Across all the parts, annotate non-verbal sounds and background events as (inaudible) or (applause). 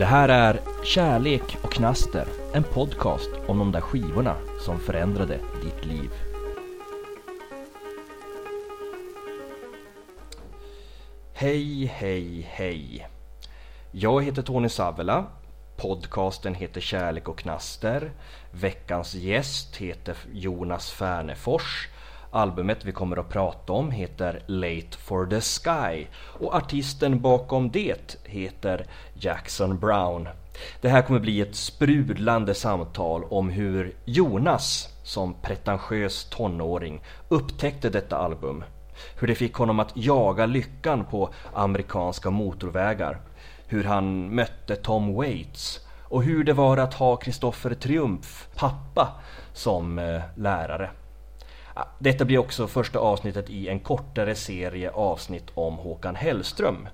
Det här är Kärlek och knaster, en podcast om de där skivorna som förändrade ditt liv. Hej, hej, hej. Jag heter Tony Savela. Podcasten heter Kärlek och knaster. Veckans gäst heter Jonas Färnefors. Albumet vi kommer att prata om heter Late for the Sky och artisten bakom det heter Jackson Brown. Det här kommer bli ett sprudlande samtal om hur Jonas som pretentiös tonåring upptäckte detta album. Hur det fick honom att jaga lyckan på amerikanska motorvägar. Hur han mötte Tom Waits och hur det var att ha Kristoffer Triumf, pappa, som eh, lärare. Detta blir också första avsnittet i en kortare serie avsnitt om Håkan Hellström.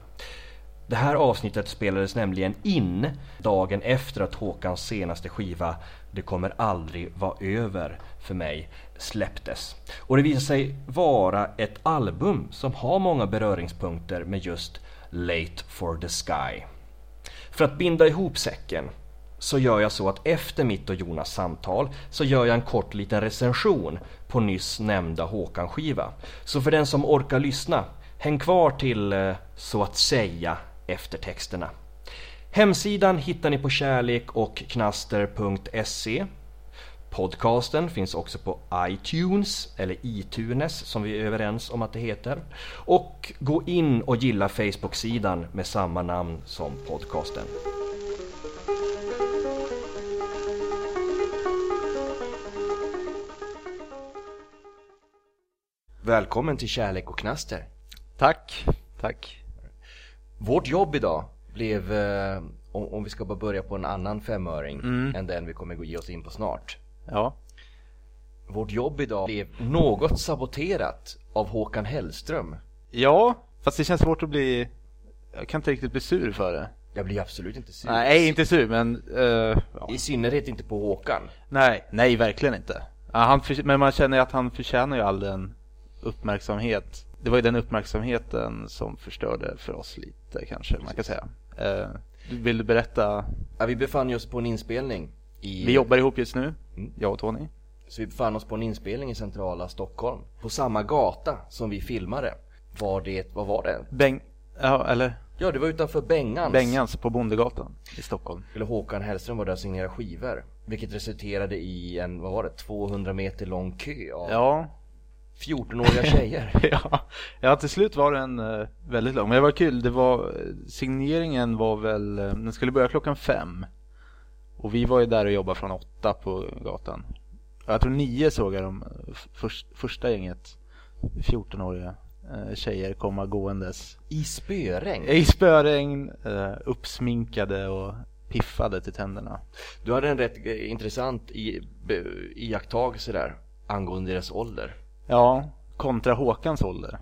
Det här avsnittet spelades nämligen in dagen efter att Håkans senaste skiva Det kommer aldrig vara över för mig släpptes. Och det visar sig vara ett album som har många beröringspunkter med just Late for the Sky. För att binda ihop säcken så gör jag så att efter mitt och Jonas samtal så gör jag en kort liten recension på nyss nämnda Håkan-skiva. Så för den som orkar lyssna, häng kvar till eh, så att säga eftertexterna. Hemsidan hittar ni på kärlek och knaster.se Podcasten finns också på iTunes, eller iTunes som vi är överens om att det heter. Och gå in och gilla Facebook-sidan med samma namn som podcasten. Välkommen till Kärlek och Knaster. Tack, tack. Vårt jobb idag blev, eh, om, om vi ska bara börja på en annan femöring Mm. än den vi kommer gå ge oss in på snart. Ja, Vårt jobb idag blev något saboterat av Håkan Hellström. ja, fast det känns svårt att bli, jag kan inte riktigt bli sur för det. Jag blir absolut inte sur. Nej, inte sur, men eh, ja. I synnerhet inte på Håkan. nej, nej, verkligen inte. Ja, han för, men man känner ju att han förtjänar ju all den uppmärksamhet. Det var ju den uppmärksamheten som förstörde för oss lite kanske, man kan säga. Eh, vill du berätta? Ja, vi befann oss på en inspelning i... Vi jobbar ihop just nu, Mm. jag och Tony. Så vi befann oss på en inspelning i centrala Stockholm. På samma gata som vi filmade var det, vad var det? Beng, ja, eller Ja, det var utanför Bengans. Bengans på Bondegatan i Stockholm. Eller Håkan Hellström var där och signerade skivor. Vilket resulterade i en, vad var det, 200 meter lång kö av Ja, 14-åriga tjejer. (laughs) ja, ja, till slut var den eh, väldigt lång. Men det var kul. Det var, signeringen var väl, eh, den skulle börja klockan fem. Och vi var ju där och jobbade från åtta på gatan. Jag tror nio såg jag de eh, först, första gänget 14-åriga eh, tjejer komma gåendes. I spöregn. I spöregn, eh, uppsminkade och piffade till tänderna. Du hade en rätt intressant iakttagelse där angående deras ålder. Ja, kontra Håkans ålder.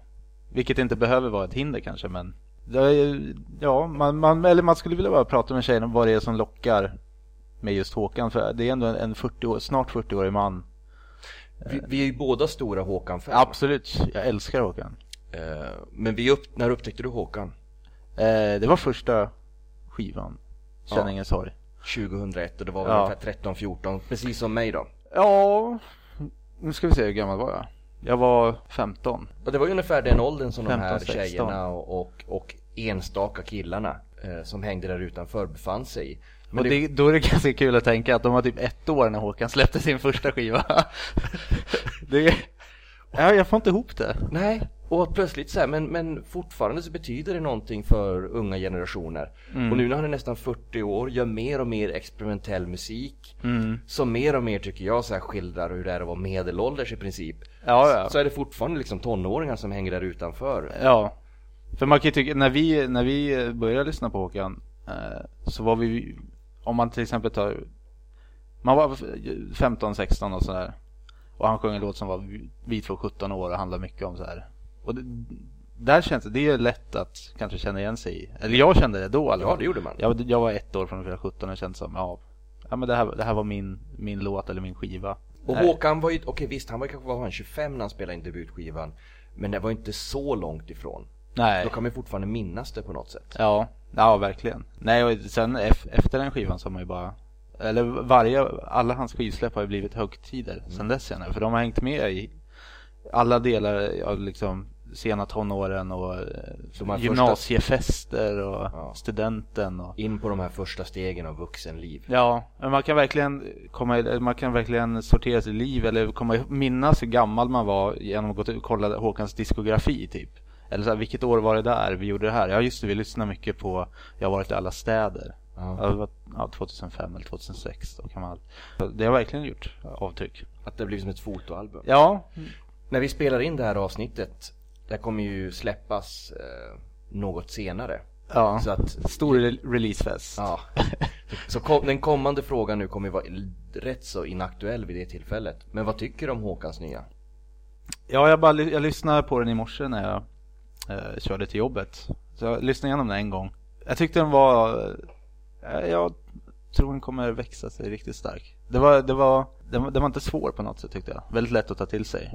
Vilket inte behöver vara ett hinder kanske, men är, ja, man, man, eller man skulle vilja bara prata med tjejen om vad det är som lockar med just Håkan. För det är ändå en, en 40 år, snart 40-årig man. Vi, vi är ju båda stora Håkan-fans. Absolut, jag älskar Håkan. Eh, Men vi upp, när upptäckte du Håkan? Eh, det var första skivan, Känn Ja. ingen sorg. 2001 och det var Ja. ungefär 13-14, precis som mig då. Ja, nu ska vi se hur gammal var jag? Jag var 15. Och det var ungefär den åldern som de 15, här 16. tjejerna och, och, och enstaka killarna eh, som hängde där utanför befann sig i. Men och det, då är det ganska kul att tänka att de var typ ett år när Håkan släppte sin första skiva. (laughs) det, ja, jag får inte ihop det. Nej, och plötsligt så här, men, men fortfarande så betyder det någonting för unga generationer. Mm. Och nu när han är nästan 40 år, gör mer och mer experimentell musik. Mm. Som mer och mer tycker jag så här skildrar hur det är att vara medelålders i princip. Ja, ja. Så är det fortfarande liksom tonåringar som hänger där utanför. Ja, för man kan ju tycka, när vi, när vi började lyssna på Håkan eh, så var vi, om man till exempel tar, man var 15, 16 och sådär. Och han sjöng en låt som var vi två 17 år och handlar mycket om så här. Och det, där känns det, det är lätt att kanske känna igen sig i. Eller jag kände det då alla Ja, det gjorde man. Jag, jag var ett år från att fylla 17 och kände som, ja, ja men det här, det här var min, min låt eller min skiva. Och Nej. Håkan var ju, okej visst han var kanske var han 25 när han spelade in debutskivan. Men det var inte så långt ifrån. Nej. Då kan man ju fortfarande minnas det på något sätt. Ja, Ja, verkligen. Nej, och sen efter den skivan så har man ju bara eller varje, alla hans skivsläpp har ju blivit högtider mm. sen dess igen. För de har hängt med i alla delar av liksom sena tonåren och eh, gymnasiefester och ja. studenten. Och... In på de här första stegen av vuxenliv. Ja, man kan verkligen komma, man kan verkligen sortera sitt liv eller komma minnas hur gammal man var genom att gå och kolla Håkans diskografi typ. Eller så här, vilket år var det där vi gjorde det här? Ja just det, vi lyssnade mycket på Jag har varit i alla städer. Ja. Ja, 2005 eller 2006 då kan man Det har verkligen gjort avtryck. Att det blir som ett fotoalbum. Ja. När vi spelar in det här avsnittet det kommer ju släppas eh, något senare. Ja, så att, stor releasefest. Ja. (laughs) Så kom, den kommande frågan nu kommer ju vara rätt så inaktuell vid det tillfället. Men vad tycker du om Håkans nya? Ja, jag, bara, jag lyssnade på den i morse när jag eh, körde till jobbet. Så jag lyssnade igenom den en gång. Jag tyckte den var... Eh, jag tror den kommer växa sig riktigt stark. Det var, det var, det var, det var inte svår på något sätt tyckte jag. Väldigt lätt att ta till sig.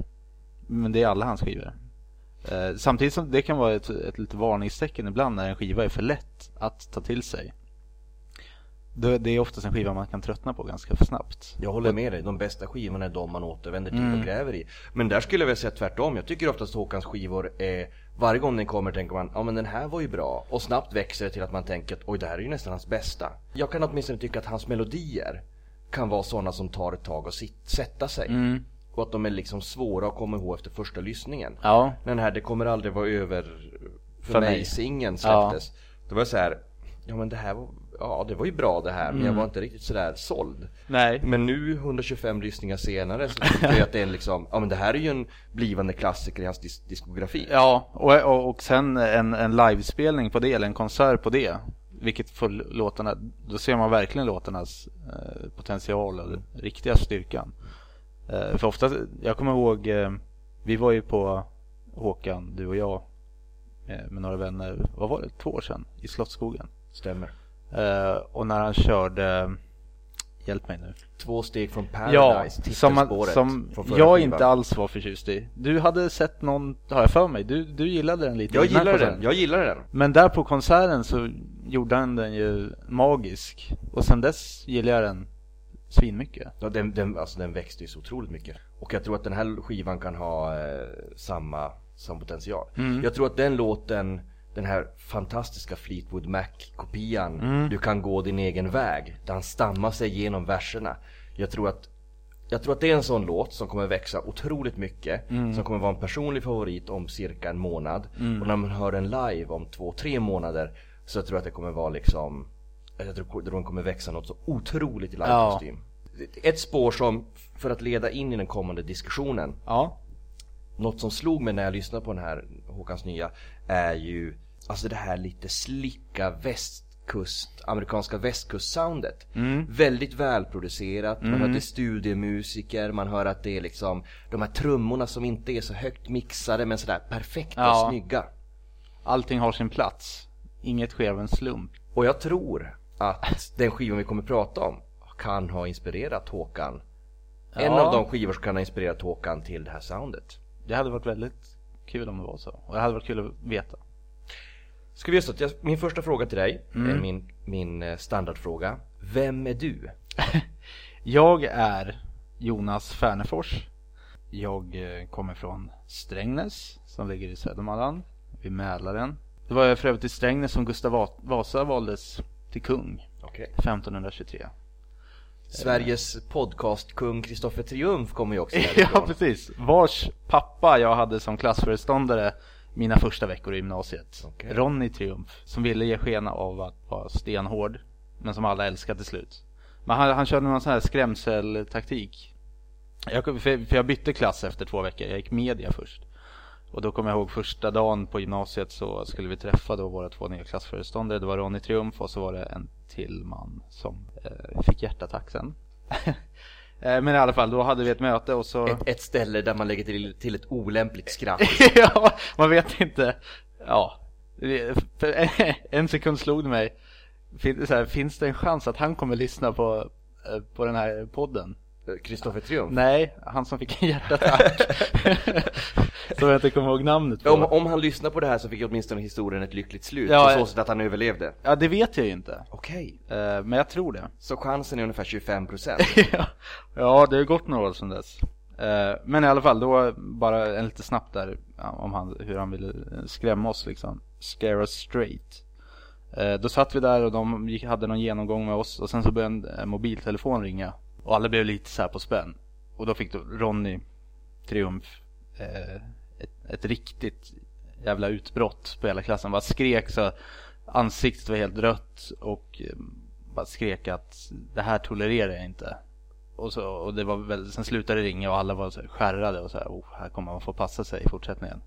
Men det är alla hans skivor. Eh, samtidigt som det kan vara ett, ett litet varningstecken ibland när en skiva är för lätt att ta till sig. Det, det är oftast en skiva man kan tröttna på ganska snabbt. Jag håller med dig, de bästa skivorna är de man återvänder till mm. och gräver i. Men där skulle jag vilja säga tvärtom. Jag tycker oftast Håkans skivor är varje gång den kommer tänker man, ja men den här var ju bra. Och snabbt växer det till att man tänker att oj det här är ju nästan hans bästa. Jag kan åtminstone tycka att hans melodier kan vara sådana som tar ett tag att sätta sig. Mm. Och att de är liksom svåra att komma ihåg efter första lyssningen. Ja. Den här Det kommer aldrig vara över för, för mig, mig singeln släpptes. Ja. Då var jag så här, ja men det här var, ja det var ju bra det här mm. men jag mm. var inte riktigt sådär såld. Nej. Men nu 125 lyssningar senare så tycker jag att det är liksom, ja men det här är ju en blivande klassiker i hans dis diskografi. Ja, och, och, och sen en, en livespelning på det, eller en konsert på det. Vilket får låtarna, då ser man verkligen låtarnas eh, potential och riktiga styrkan. Eh, för ofta, jag kommer ihåg, eh, vi var ju på Håkan, du och jag eh, med några vänner, vad var det, två år sedan i Slottsskogen. Stämmer. Och när han körde, hjälp mig nu. Två steg från Paradise, ja, som, man, som jag inte alls var förtjust i. Du hade sett någon, har jag för mig, du, du gillade den lite. Jag gillade den, jag gillade den. Men där på konserten så gjorde han den ju magisk. Och sen dess gillar jag den svinmycket. Ja, den, den, alltså den växte ju så otroligt mycket. Och jag tror att den här skivan kan ha eh, samma, samma potential. Mm. Jag tror att den låten, den här fantastiska Fleetwood Mac-kopian, mm. Du kan gå din egen väg, där han stammar sig genom verserna. Jag tror att jag tror att det är en sån låt som kommer växa otroligt mycket, mm. som kommer vara en personlig favorit om cirka en månad. Mm. Och när man hör den live om två, tre månader så jag tror jag att det kommer vara liksom jag tror att den kommer växa något så otroligt i livekostym. Ja. Ett spår som, för att leda in i den kommande diskussionen. Ja. Något som slog mig när jag lyssnade på den här Håkans nya är ju Alltså det här lite slicka västkust, amerikanska västkustsoundet. Mm. Väldigt välproducerat, mm. man hör att det är studiemusiker, man hör att det är liksom de här trummorna som inte är så högt mixade men sådär perfekta ja. snygga. Allting har sin plats, inget sker av en slump. Och jag tror att den skivan vi kommer prata om kan ha inspirerat Håkan. Ja. En av de skivor som kan ha inspirerat Håkan till det här soundet. Det hade varit väldigt kul om det var så. Och det hade varit kul att veta. Ska vi göra så att min första fråga till dig mm. är min, min eh, standardfråga. Vem är du? (laughs) jag är Jonas Färnefors. Jag eh, kommer från Strängnäs som ligger i Södermanland vid Mälaren. Det var för övrigt i Strängnäs som Gustav Vasa valdes till kung okay. 1523. Sveriges podcastkung Kristoffer Triumf kommer ju också (laughs) Ja precis, vars pappa jag hade som klassföreståndare mina första veckor i gymnasiet. Okay. Ronny Triumf, som ville ge skena av att vara stenhård, men som alla älskade till slut. Men han, han körde någon sån här skrämseltaktik. Jag, för, för jag bytte klass efter två veckor, jag gick media först. Och då kommer jag ihåg första dagen på gymnasiet så skulle vi träffa då våra två nya klassföreståndare. Det var Ronny Triumf och så var det en till man som eh, fick hjärtattack sen. (laughs) Eh, men i alla fall, då hade vi ett möte och så... Ett, ett ställe där man lägger till, till ett olämpligt skratt. (laughs) ja, man vet inte. Ja, (laughs) en sekund slog det mig. Fin, här, finns det en chans att han kommer lyssna på, eh, på den här podden? Kristoffer Triumf? Nej, han som fick en hjärtattack. (laughs) som jag inte kommer ihåg namnet på. Om, om han lyssnar på det här så fick åtminstone historien ett lyckligt slut, Ja, på så sätt att han överlevde. Ja, det vet jag ju inte. Okej, Eh, Men jag tror det. så chansen är ungefär 25%. (laughs) ja, ja, det har gått några år sedan dess. Eh, Men i alla fall, då bara en lite snabbt där om han, hur han ville eh, skrämma oss liksom. Scare us straight. Då satt vi där och de hade någon genomgång med oss och sen så började en mobiltelefon ringa. Och alla blev lite så här på spänn. Och då fick då Ronny Triumf eh, ett, ett riktigt jävla utbrott på hela klassen. Bara skrek så ansiktet var helt rött och eh, bara skrek att det här tolererar jag inte. Och, så, och det var väl, sen slutade det ringa och alla var så här skärrade och så här, oh, här kommer man få passa sig i fortsättningen.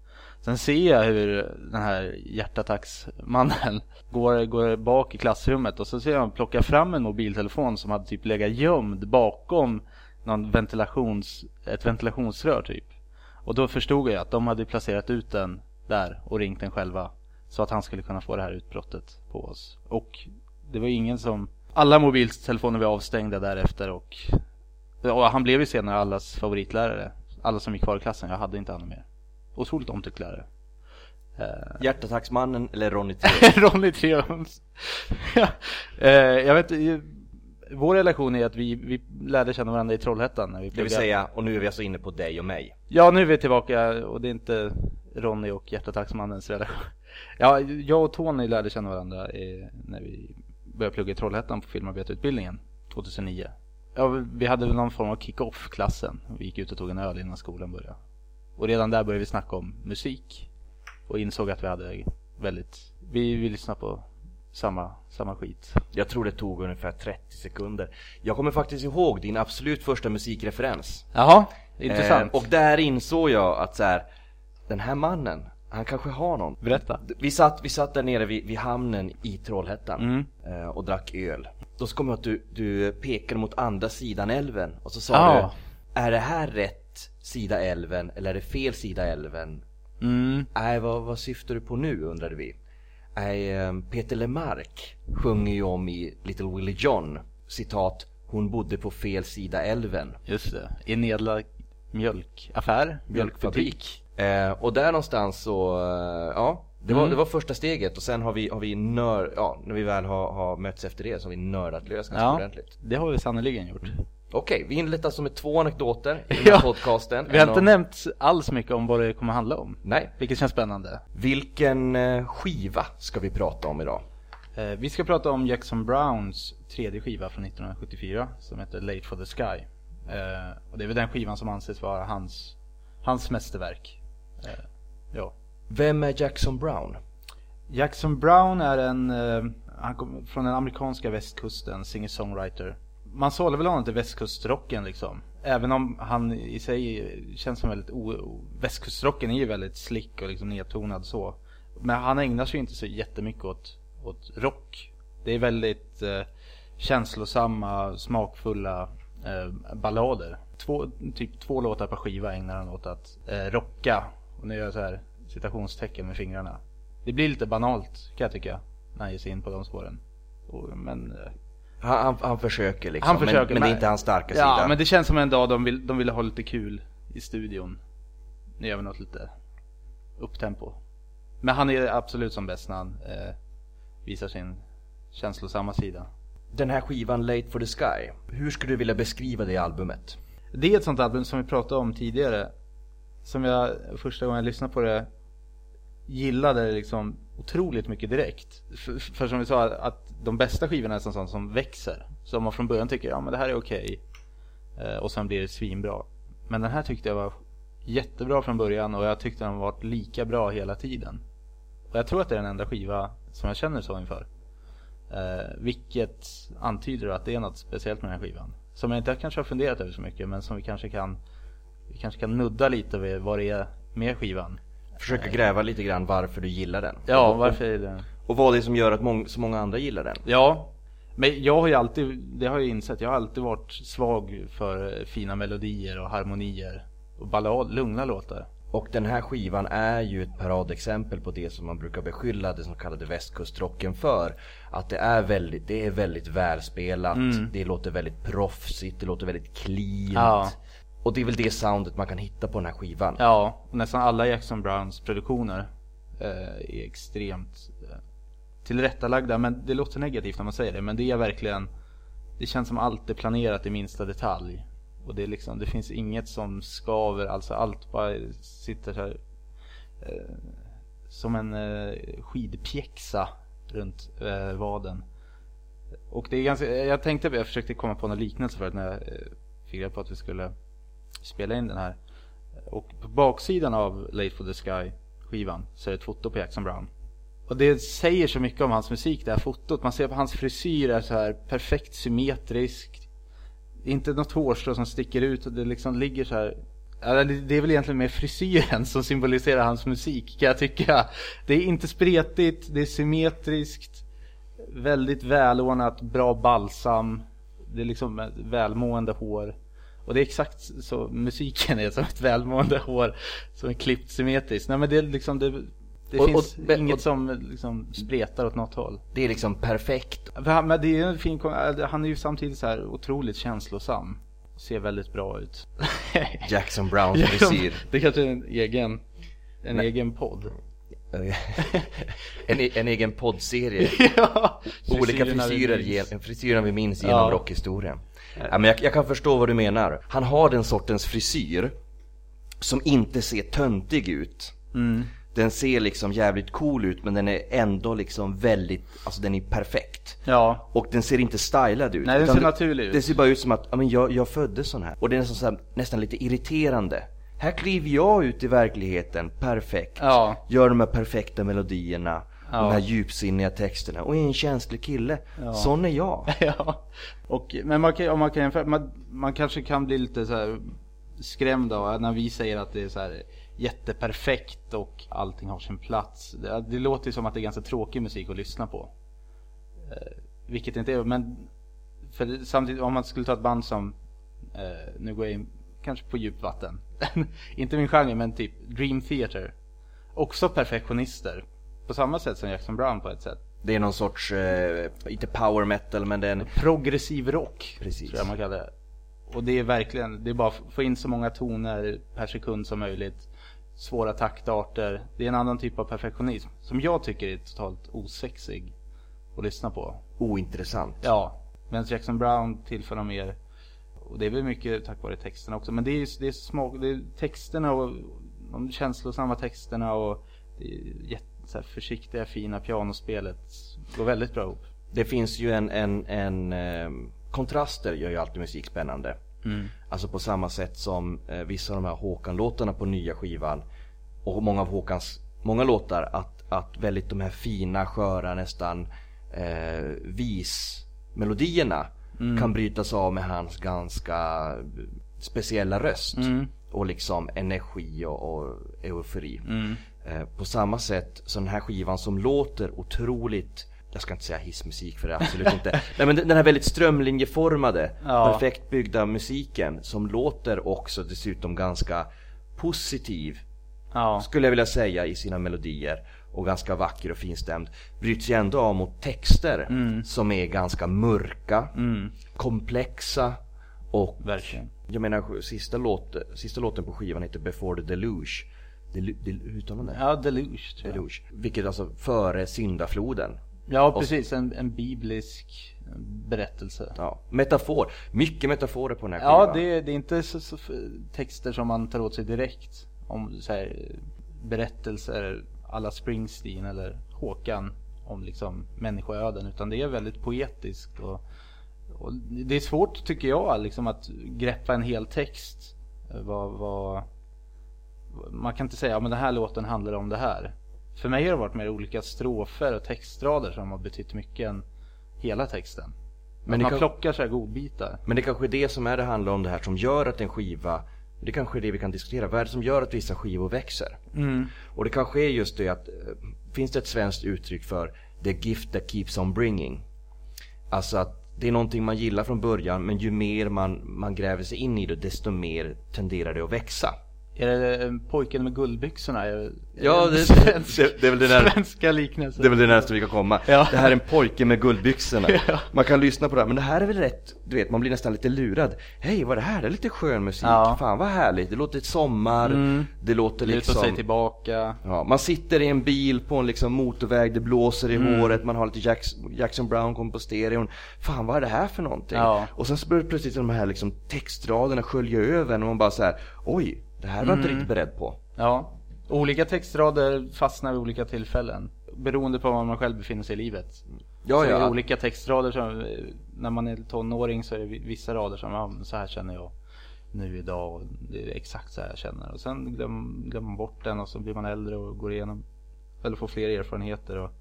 Sen ser jag hur den här hjärtattacksmannen (laughs) går, går bak i klassrummet och så ser jag honom plocka fram en mobiltelefon som hade typ legat gömd bakom någon ventilations, ett ventilationsrör typ. Och då förstod jag att de hade placerat ut den där och ringt den själva. Så att han skulle kunna få det här utbrottet på oss. Och det var ingen som... Alla mobiltelefoner var avstängda därefter och, och han blev ju senare allas favoritlärare. Alla som gick kvar i klassen, jag hade inte honom mer. Otroligt omtyckt lärare. Eh, Hjärtattacksmannen eller Ronny Triumf? (laughs) Ronny. Ja, eh, jag vet inte, vår relation är att vi, vi lärde känna varandra i Trollhättan när vi Det vill säga, och nu är vi alltså inne på dig och mig. Ja, nu är vi tillbaka och det är inte Ronny och hjärtattacksmannens relation. Ja, jag och Tony lärde känna varandra eh, när vi började plugga i Trollhättan på filmarbetarutbildningen 2009. Ja, vi hade väl någon form av kick-off klassen. Vi gick ut och tog en öl innan skolan började. Och redan där började vi snacka om musik. Och insåg att vi hade väldigt, vi, vi lyssnade på samma, samma skit. Jag tror det tog ungefär 30 sekunder. Jag kommer faktiskt ihåg din absolut första musikreferens. Jaha, intressant. Eh, och där insåg jag att så här, den här mannen, han kanske har någon. Berätta. Vi satt, vi satt där nere vid, vid hamnen i Trollhättan Mm. eh, och drack öl. Då så kom jag att du, du pekade mot andra sidan älven och så sa Ja. du Är det här rätt sida älven eller är det fel sida älven? Mm. Nej, vad, vad syftar du på nu undrade vi. Nej, eh, Peter Lemark sjunger ju om i Little Willie John, citat, hon bodde på fel sida älven. Just det. I nedlagd mjölkaffär, mjölkfabrik. Eh, och där någonstans så, eh, ja, det var, Mm. det var första steget och sen har vi, har vi nör, ja, när vi väl har, har mötts efter det så har vi nördat lös ganska Ja, ordentligt. det har vi sannerligen gjort. Okej, vi inleder alltså med två anekdoter i den här (laughs) Ja. podcasten. Vi har En inte av- nämnt alls mycket om vad det kommer handla om. Nej. Vilket känns spännande. Vilken eh, skiva ska vi prata om idag? Eh, vi ska prata om Jackson Browns tredje skiva från 1974 som heter Late for the Sky. Eh, och det är väl den skivan som anses vara hans, hans mästerverk. Eh, ja. Vem är Jackson Brown? Jackson Brown är en, han kom från den amerikanska västkusten, singer-songwriter. Man sålde väl honom till västkustrocken liksom. Även om han i sig känns som väldigt o, västkustrocken är ju väldigt slick och liksom nedtonad så. Men han ägnar sig ju inte så jättemycket åt, åt rock. Det är väldigt eh, känslosamma, smakfulla eh, ballader. Två, typ två låtar per skiva ägnar han åt att eh, rocka. Och nu gör jag så här citationstecken med fingrarna. Det blir lite banalt kan jag tycka. När han ger sig in på de spåren. Och, men eh, han, han, han försöker liksom, han försöker. men, men det är inte hans starka ja, sida. men det känns som en dag de, vill, de ville ha lite kul i studion. Nu gör vi något lite upptempo. Men han är absolut som bäst när han eh, visar sin känslosamma sida. Den här skivan Late for the Sky, hur skulle du vilja beskriva det albumet? Det är ett sånt album som vi pratade om tidigare. Som jag första gången jag lyssnade på det gillade liksom otroligt mycket direkt. För, för som vi sa att de bästa skivorna är sånt som växer. Så om man från början tycker ja men det här är okej. Okay. och sen blir det svinbra. Men den här tyckte jag var jättebra från början och jag tyckte den var lika bra hela tiden. Och jag tror att det är den enda skiva som jag känner så inför. Eh, vilket antyder att det är något speciellt med den här skivan. Som jag inte kanske har funderat över så mycket men som vi kanske kan vi kanske kan nudda lite vid vad det är med skivan. Försöka gräva lite grann varför du gillar den. Ja, och, varför är det? Och vad det är som gör att mång, så många andra gillar den. Ja, men jag har ju alltid, det har jag insett, jag har alltid varit svag för fina melodier och harmonier och ballad, lugna låtar. Och den här skivan är ju ett paradexempel på det som man brukar beskylla den så kallade västkustrocken för. Att det är väldigt, det är väldigt välspelat, Mm. det låter väldigt proffsigt, det låter väldigt cleant. Ja. Och det är väl det soundet man kan hitta på den här skivan. Ja, och nästan alla Jackson Browns produktioner eh, är extremt eh, tillrättalagda. Men det låter negativt när man säger det. Men det är verkligen, det känns som allt är planerat i minsta detalj. Och det, är liksom, det finns inget som skaver, alltså allt bara sitter så här, eh, som en eh, skidpjäxa runt eh, vaden. Och det är ganska, jag tänkte, jag försökte komma på någon liknelse förut när jag eh, fick reda på att vi skulle spela in den här. Och på baksidan av Late for the Sky skivan så är det ett foto på Jackson Brown. Och det säger så mycket om hans musik det här fotot. Man ser på hans frisyr är så här perfekt symmetrisk. Inte något hårstrå som sticker ut och det liksom ligger så här. Det är väl egentligen mer frisyren som symboliserar hans musik kan jag tycka. Det är inte spretigt, det är symmetriskt. Väldigt välordnat, bra balsam. Det är liksom välmående hår. Och det är exakt så musiken är som ett välmående hår som är klippt symmetriskt. Nej men det är liksom det, det Och- finns och- inget och- som liksom spretar åt något håll. Det är liksom perfekt. Han- Men det är en fin, kom- han är ju samtidigt så här otroligt känslosam. Ser väldigt bra ut. (laughs) Jackson Browns frisyr. Det kanske är en egen, en Nej. egen podd. (laughs) en, en egen poddserie. (laughs) ja, Olika frisyrer, minns. ge- frisyrerna vi minns genom Ja. rockhistorien. Ja, men jag, jag kan förstå vad du menar. Han har den sortens frisyr som inte ser töntig ut. Mm. Den ser liksom jävligt cool ut men den är ändå liksom väldigt, alltså den är perfekt. Ja, Och den ser inte stylad ut. Nej, den ser naturlig ut. Det ser bara ut som att, ja men jag, jag föddes sån här. Och det är nästan, så här, nästan lite irriterande. Här kliver jag ut i verkligheten, perfekt. Ja. Gör de här perfekta melodierna, Ja. de här djupsinniga texterna. Och är en känslig kille. Ja. Sån är jag. (laughs) ja. Och, men man kan, om man kan jämföra, man, man kanske kan bli lite så här skrämd av när vi säger att det är så här jätteperfekt och allting har sin plats. Det, det låter ju som att det är ganska tråkig musik att lyssna på. Eh, vilket det inte är, men för samtidigt om man skulle ta ett band som, eh, nu går jag in kanske på djupt vatten, (laughs) inte min genre men typ Dream Theater. Också perfektionister. På samma sätt som Jackson Brown på ett sätt. Det är någon sorts, eh, inte power metal men det är en... Progressiv rock, Precis. tror jag man kallar det. Och det är verkligen, det är bara att få in så många toner per sekund som möjligt. Svåra taktarter. Det är en annan typ av perfektionism. Som jag tycker är totalt osexig att lyssna på. ointressant. Ja, medan Jackson Brown tillför något mer. Och det är väl mycket tack vare texterna också. Men det är det är små, det är texterna och de känslosamma texterna och det är jätte, försiktiga fina pianospelet går väldigt bra ihop. Det finns ju en, en, en eh, kontraster gör ju alltid musik spännande. Mm. Alltså på samma sätt som eh, vissa av de här Håkan-låtarna på nya skivan och många av Håkans många låtar att, att väldigt de här fina, sköra, nästan eh, vismelodierna kan brytas av med hans ganska speciella röst Mm. och liksom energi och, och eufori. Mm. Eh, på samma sätt så den här skivan som låter otroligt jag ska inte säga hissmusik för det absolut inte. (laughs) Nej men den den här väldigt strömlinjeformade, Ja. perfekt byggda musiken som låter också dessutom ganska positiv Ja. skulle jag vilja säga i sina melodier och ganska vacker och finstämd bryts ju ändå av mot texter Mm. som är ganska mörka, Mm. komplexa och Verkligen. jag menar sista, låt, sista låten på skivan heter Before the Deluge. Delu, del, hur uttalar man det? Ja, Deluge tror jag. Deluge. Vilket alltså före syndafloden. Ja, precis. En, en biblisk berättelse. Ja, metafor. Mycket metaforer på den här skivan. Ja, det, det är inte så, så texter som man tar åt sig direkt. Om så här, berättelser alla Springsteen eller Håkan om liksom människoöden. Utan det är väldigt poetiskt. Och, och det är svårt tycker jag liksom att greppa en hel text. Eh, Vad, vad, man kan inte säga att ja, den här låten handlar om det här. För mig har det varit mer olika strofer och textrader som har betytt mycket än hela texten. Men det man kan- plockar så här godbitar. Men det kanske är det som är det handlar om det här som gör att en skiva det kanske är det vi kan diskutera. Vad är det som gör att vissa skivor växer? Mm. Och det kanske är just det att eh, finns det ett svenskt uttryck för the gift that keeps on bringing. Alltså att det är någonting man gillar från början men ju mer man, man gräver sig in i det desto mer tenderar det att växa. Är det pojken med guldbyxorna? Är Ja, det, svensk, det, det är väl det där, svenska liknelsen. det är väl det närmaste vi kan komma. Ja. Det här är en pojke med guldbyxorna. (laughs) Ja. Man kan lyssna på det här, men det här är väl rätt, du vet, man blir nästan lite lurad. Hej, vad är det här? Det är lite skön musik. Ja. Fan vad härligt. Det låter sommar, Mm. det låter Luta liksom... sig tillbaka. Ja, man sitter i en bil på en liksom motorväg, det blåser i Mm. håret, man har lite Jacks, Jackson Brown kommer på stereon. Fan vad är det här för någonting? Ja. Och sen så börjar plötsligt de här liksom textraderna skölja över en och man bara så här: oj, det här var jag inte Mm. riktigt beredd på. Ja. Olika textrader fastnar vid olika tillfällen. Beroende på var man själv befinner sig i livet. Ja, så är det ja. olika textrader som, när man är tonåring så är det vissa rader som, ja så här känner jag nu idag och det är exakt så här jag känner. Och sen glömmer, glömmer man bort den och så blir man äldre och går igenom, eller får fler erfarenheter och,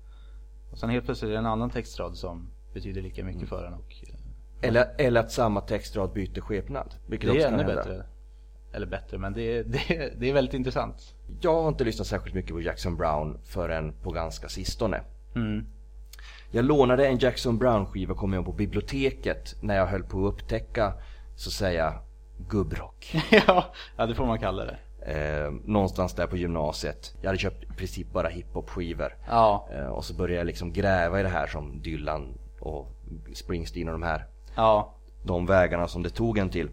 och sen helt plötsligt är det en annan textrad som betyder lika mycket för en och eh, Eller, eller att samma textrad byter skepnad. Vilket det är ännu hända. bättre. Eller bättre, men det, är- (laughs) det, det är väldigt intressant. Jag har inte lyssnat särskilt mycket på Jackson Brown förrän på ganska sistone. Mm. Jag lånade en Jackson Brown skiva, kom jag på biblioteket, när jag höll på att upptäcka, så att säga, gubbrock. (laughs) ja, ja, det får man kalla det. Eh, någonstans där på gymnasiet. Jag hade köpt i princip bara hiphop-skivor. Ja, Eh, och så började jag liksom gräva i det här som Dylan och Springsteen och de här. ja, De vägarna som det tog en till.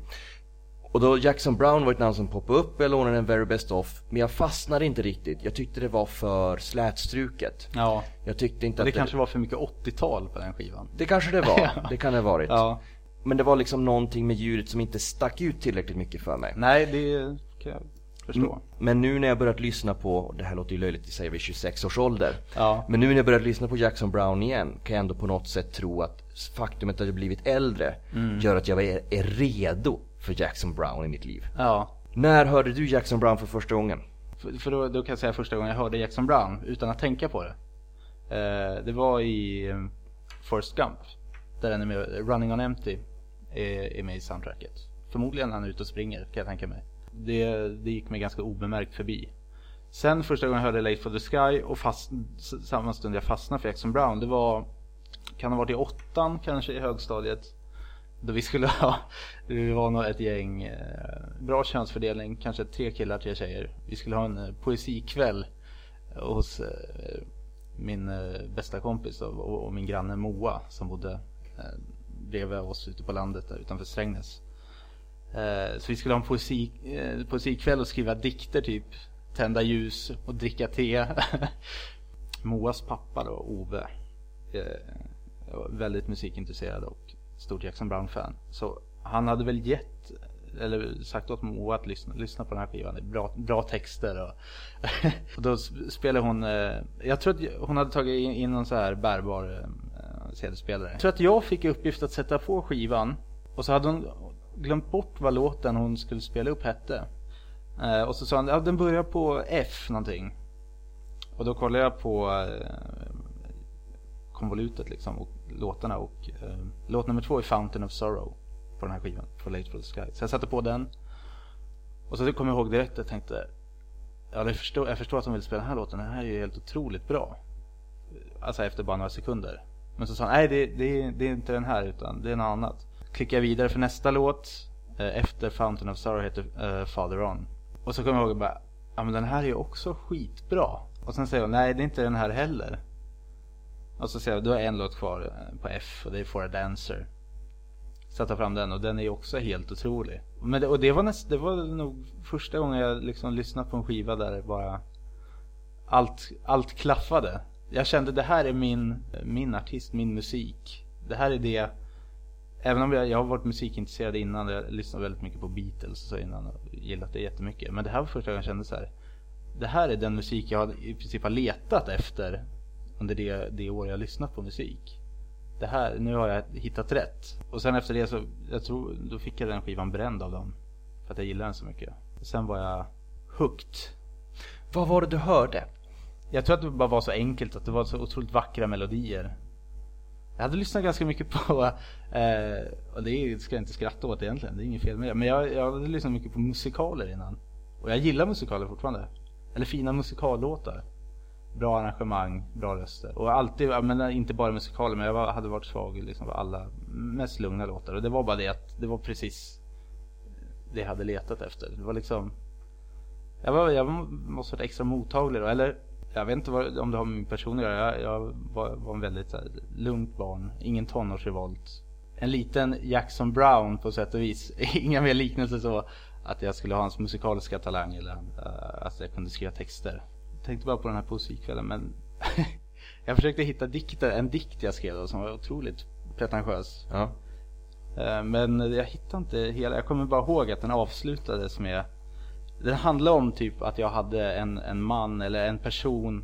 Och då Jackson Brown var ett namn som poppade upp, jag lånade en Very Best Off. Men jag fastnade inte riktigt. Jag tyckte det var för slätstruket. ja. Jag tyckte inte Och det att kanske var för mycket 80-tal på den skivan. Det kanske det var. (laughs) Ja. Det kan det ha varit. Ja. Men det var liksom någonting med ljudet som inte stack ut tillräckligt mycket för mig. Nej, det kan jag förstå. Men nu när jag börjat lyssna på, det här låter ju löjligt att säga vid 26 års ålder. Ja. Men nu när jag börjat lyssna på Jackson Brown igen kan jag ändå på något sätt tro att faktumet att jag blivit äldre Mm. gör att jag är, är redo för Jackson Brown i mitt liv. Ja. När hörde du Jackson Brown för första gången? För, för då, då kan jag säga första gången jag hörde Jackson Brown utan att tänka på det. Eh, det var i um, Forrest Gump. Där den är med, Running on Empty är, är med i soundtracket. Förmodligen när han är ute och springer kan jag tänka mig. Det, det gick mig ganska obemärkt förbi. Sen första gången jag hörde Late for the Sky och fast, samma stund jag fastnade för Jackson Brown. Det var, kan ha varit i åttan kanske i högstadiet. Då vi skulle (laughs) ha, vi var nog ett gäng, eh, bra könsfördelning, kanske tre killar, tre tjejer. Vi skulle ha en eh, poesikväll eh, hos min bästa kompis och, min granne Moa som bodde bredvid oss ute på landet där utanför Strängnäs. Så vi skulle ha en poesi, poesikväll och skriva dikter typ, tända ljus och dricka te. (laughs) Moas pappa då, Ove, väldigt musikintresserad och stort Jackson Brown-fan. Så han hade väl gett, eller sagt åt Moa att lyssna, lyssna på den här skivan. Det är bra, bra texter och, (laughs) och då spelade hon, eh, jag tror att hon hade tagit in, någon så här bärbar eh, CD-spelare. Jag tror att jag fick i uppgift att sätta på skivan och så hade hon glömt bort vad låten hon skulle spela upp hette. Eh, och så sa han, ja den börjar på F någonting. Och då kollade jag på eh, konvolutet liksom och låtarna och eh, låt nummer två är Fountain of Sorrow på den här skivan, på Late for the Sky. Så jag satte på den och så kom jag ihåg direkt, jag tänkte ja, jag, förstår, jag förstår att de vill spela den här låten, den här är ju helt otroligt bra. Alltså efter bara några sekunder. Men så sa han, nej det, det, det är inte den här utan det är något annat. Klickar jag vidare för nästa låt eh, efter Fountain of Sorrow heter uh, Father On. Och så kom jag ihåg bara, ja men den här är ju också skitbra. Och sen säger hon, nej det är inte den här heller. Och så säger jag, du har en låt kvar eh, på F och det är For a Dancer. Så fram den och den är ju också helt otrolig. Men det, och det var, näst, det var nog första gången jag liksom lyssnade på en skiva där det bara allt, allt klaffade. Jag kände det här är min, min artist, min musik. Det här är det Även om jag, jag har varit musikintresserad innan, jag lyssnade väldigt mycket på Beatles och så innan och gillat det jättemycket. Men det här var första gången jag kände så här. Det här är den musik jag i princip har letat efter under det, det år jag har lyssnat på musik. Det här, nu har jag hittat rätt. Och sen efter det så, jag tror, då fick jag den skivan bränd av dem. För att jag gillar den så mycket. Sen var jag hooked. Vad var det du hörde? Jag tror att det bara var så enkelt, att det var så otroligt vackra melodier. Jag hade lyssnat ganska mycket på, (laughs) eh, och det ska jag inte skratta åt egentligen, det är inget fel med det. Men jag, jag hade lyssnat mycket på musikaler innan. Och jag gillar musikaler fortfarande. Eller fina musikallåtar. Bra arrangemang, bra röster. Och alltid, jag menar, inte bara musikaler, men jag var, hade varit svag liksom för alla mest lugna låtar. Och det var bara det att det var precis det jag hade letat efter. Det var liksom Jag, var, jag måste vara extra mottaglig då, eller jag vet inte vad, om det har med min person att göra. Jag, jag var, var en väldigt här, lugnt barn, ingen tonårsrevolt. En liten Jackson Brown på sätt och vis. (laughs) Inga mer liknelser så att jag skulle ha hans musikaliska talang eller uh, att jag kunde skriva texter. Tänkte bara på den här poesikvällen men (laughs) jag försökte hitta dikter, en dikt jag skrev då, som var otroligt pretentiös. Ja. Uh, men jag hittade inte hela, jag kommer bara ihåg att den avslutades med den handlar om typ att jag hade en, en man eller en person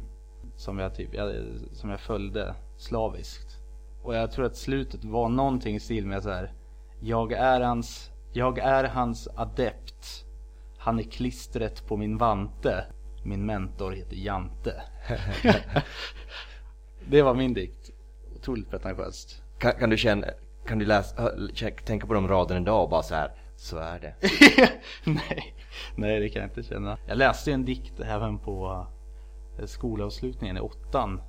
som jag, typ, jag, som jag följde slaviskt. Och jag tror att slutet var någonting i stil med så här. Jag är hans, jag är hans adept. Han är klistret på min vante. Min mentor heter Jante. (laughs) det var min dikt. Otroligt pretentiöst. Kan, kan, du känna, kan du läsa, tänka på de raderna idag och bara så här, så är det. (laughs) Nej. Nej, det kan jag inte känna. Jag läste en dikt även på eh, skolavslutningen i åttan.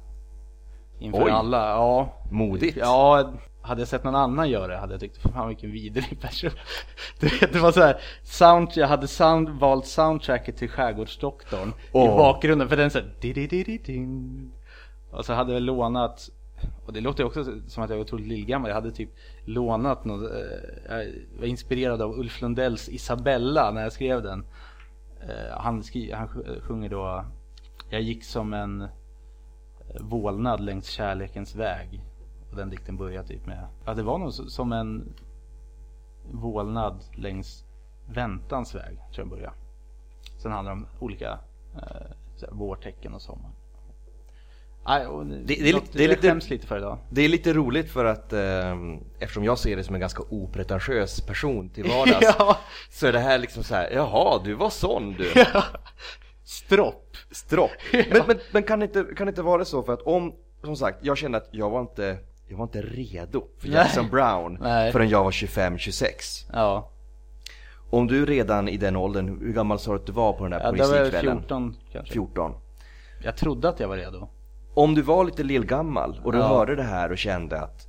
Inför Oj. alla. Ja. Modigt. Ja, hade jag sett någon annan göra det hade jag tyckt fan vilken vidrig person. (laughs) Det, var så här, sound, jag hade sound, valt soundtracket till Skärgårdsdoktorn oh. i bakgrunden för den så här, Och så hade jag lånat och det låter också som att jag var otroligt lillgammal. Jag hade typ lånat något. Eh, jag var inspirerad av Ulf Lundells Isabella när jag skrev den. Eh, han, skri, han sjunger då Jag gick som en eh, vålnad längs kärlekens väg. Och den dikten börjar typ med Ja det var nog som en vålnad längs väntans väg tror jag börjar. Sen handlar det om olika eh, vårtecken och sommar. Nej, det, det, är lite, det, är lite, lite för idag. Det är lite roligt för att eh, eftersom jag ser det som en ganska opretentiös person till vardags (laughs) ja. så är det här liksom så här, jaha du var sån du. (laughs) Ja. Stropp. Stropp. (laughs) Ja. Men, men, men, kan, det inte, kan det inte vara så för att om, som sagt, jag kände att jag var inte, jag var inte redo för Jackson Nej. Brown Nej. förrän jag var 25-26. Ja. Om du redan i den åldern, hur gammal sa du att du var på den där ja, poesikvällen? 14 kanske. 14. Jag trodde att jag var redo om du var lite lillgammal och du ja. hörde det här och kände att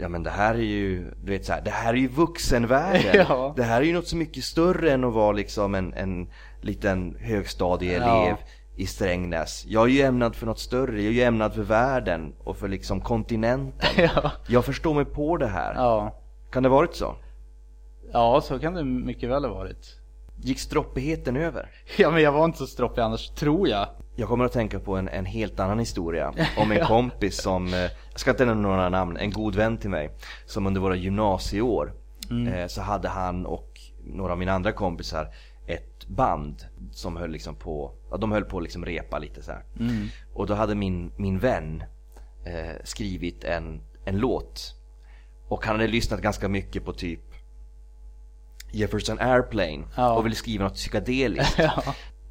Ja men det här är ju, du vet så här, det här är ju vuxenvärlden. (laughs) Ja. Det här är ju något så mycket större än att vara liksom en, en liten högstadieelev ja. I Strängnäs. Jag är ju ämnad för något större, jag är ju ämnad för världen och för liksom kontinenten. (laughs) Ja. Jag förstår mig på det här. Ja. Kan det varit så? Ja, så kan det mycket väl ha varit. Gick stroppigheten över? Ja men jag var inte så stroppig annars, tror jag. Jag kommer att tänka på en, en helt annan historia (laughs) om en kompis som, eh, jag ska inte nämna några namn, en god vän till mig som under våra gymnasieår mm. eh, så hade han och några av mina andra kompisar ett band som höll liksom på, ja, de höll på att liksom repa lite så mm. Och då hade min, min vän eh, skrivit en, en låt och han hade lyssnat ganska mycket på typ Jefferson Airplane ja. och ville skriva något psykedeliskt. (laughs) ja.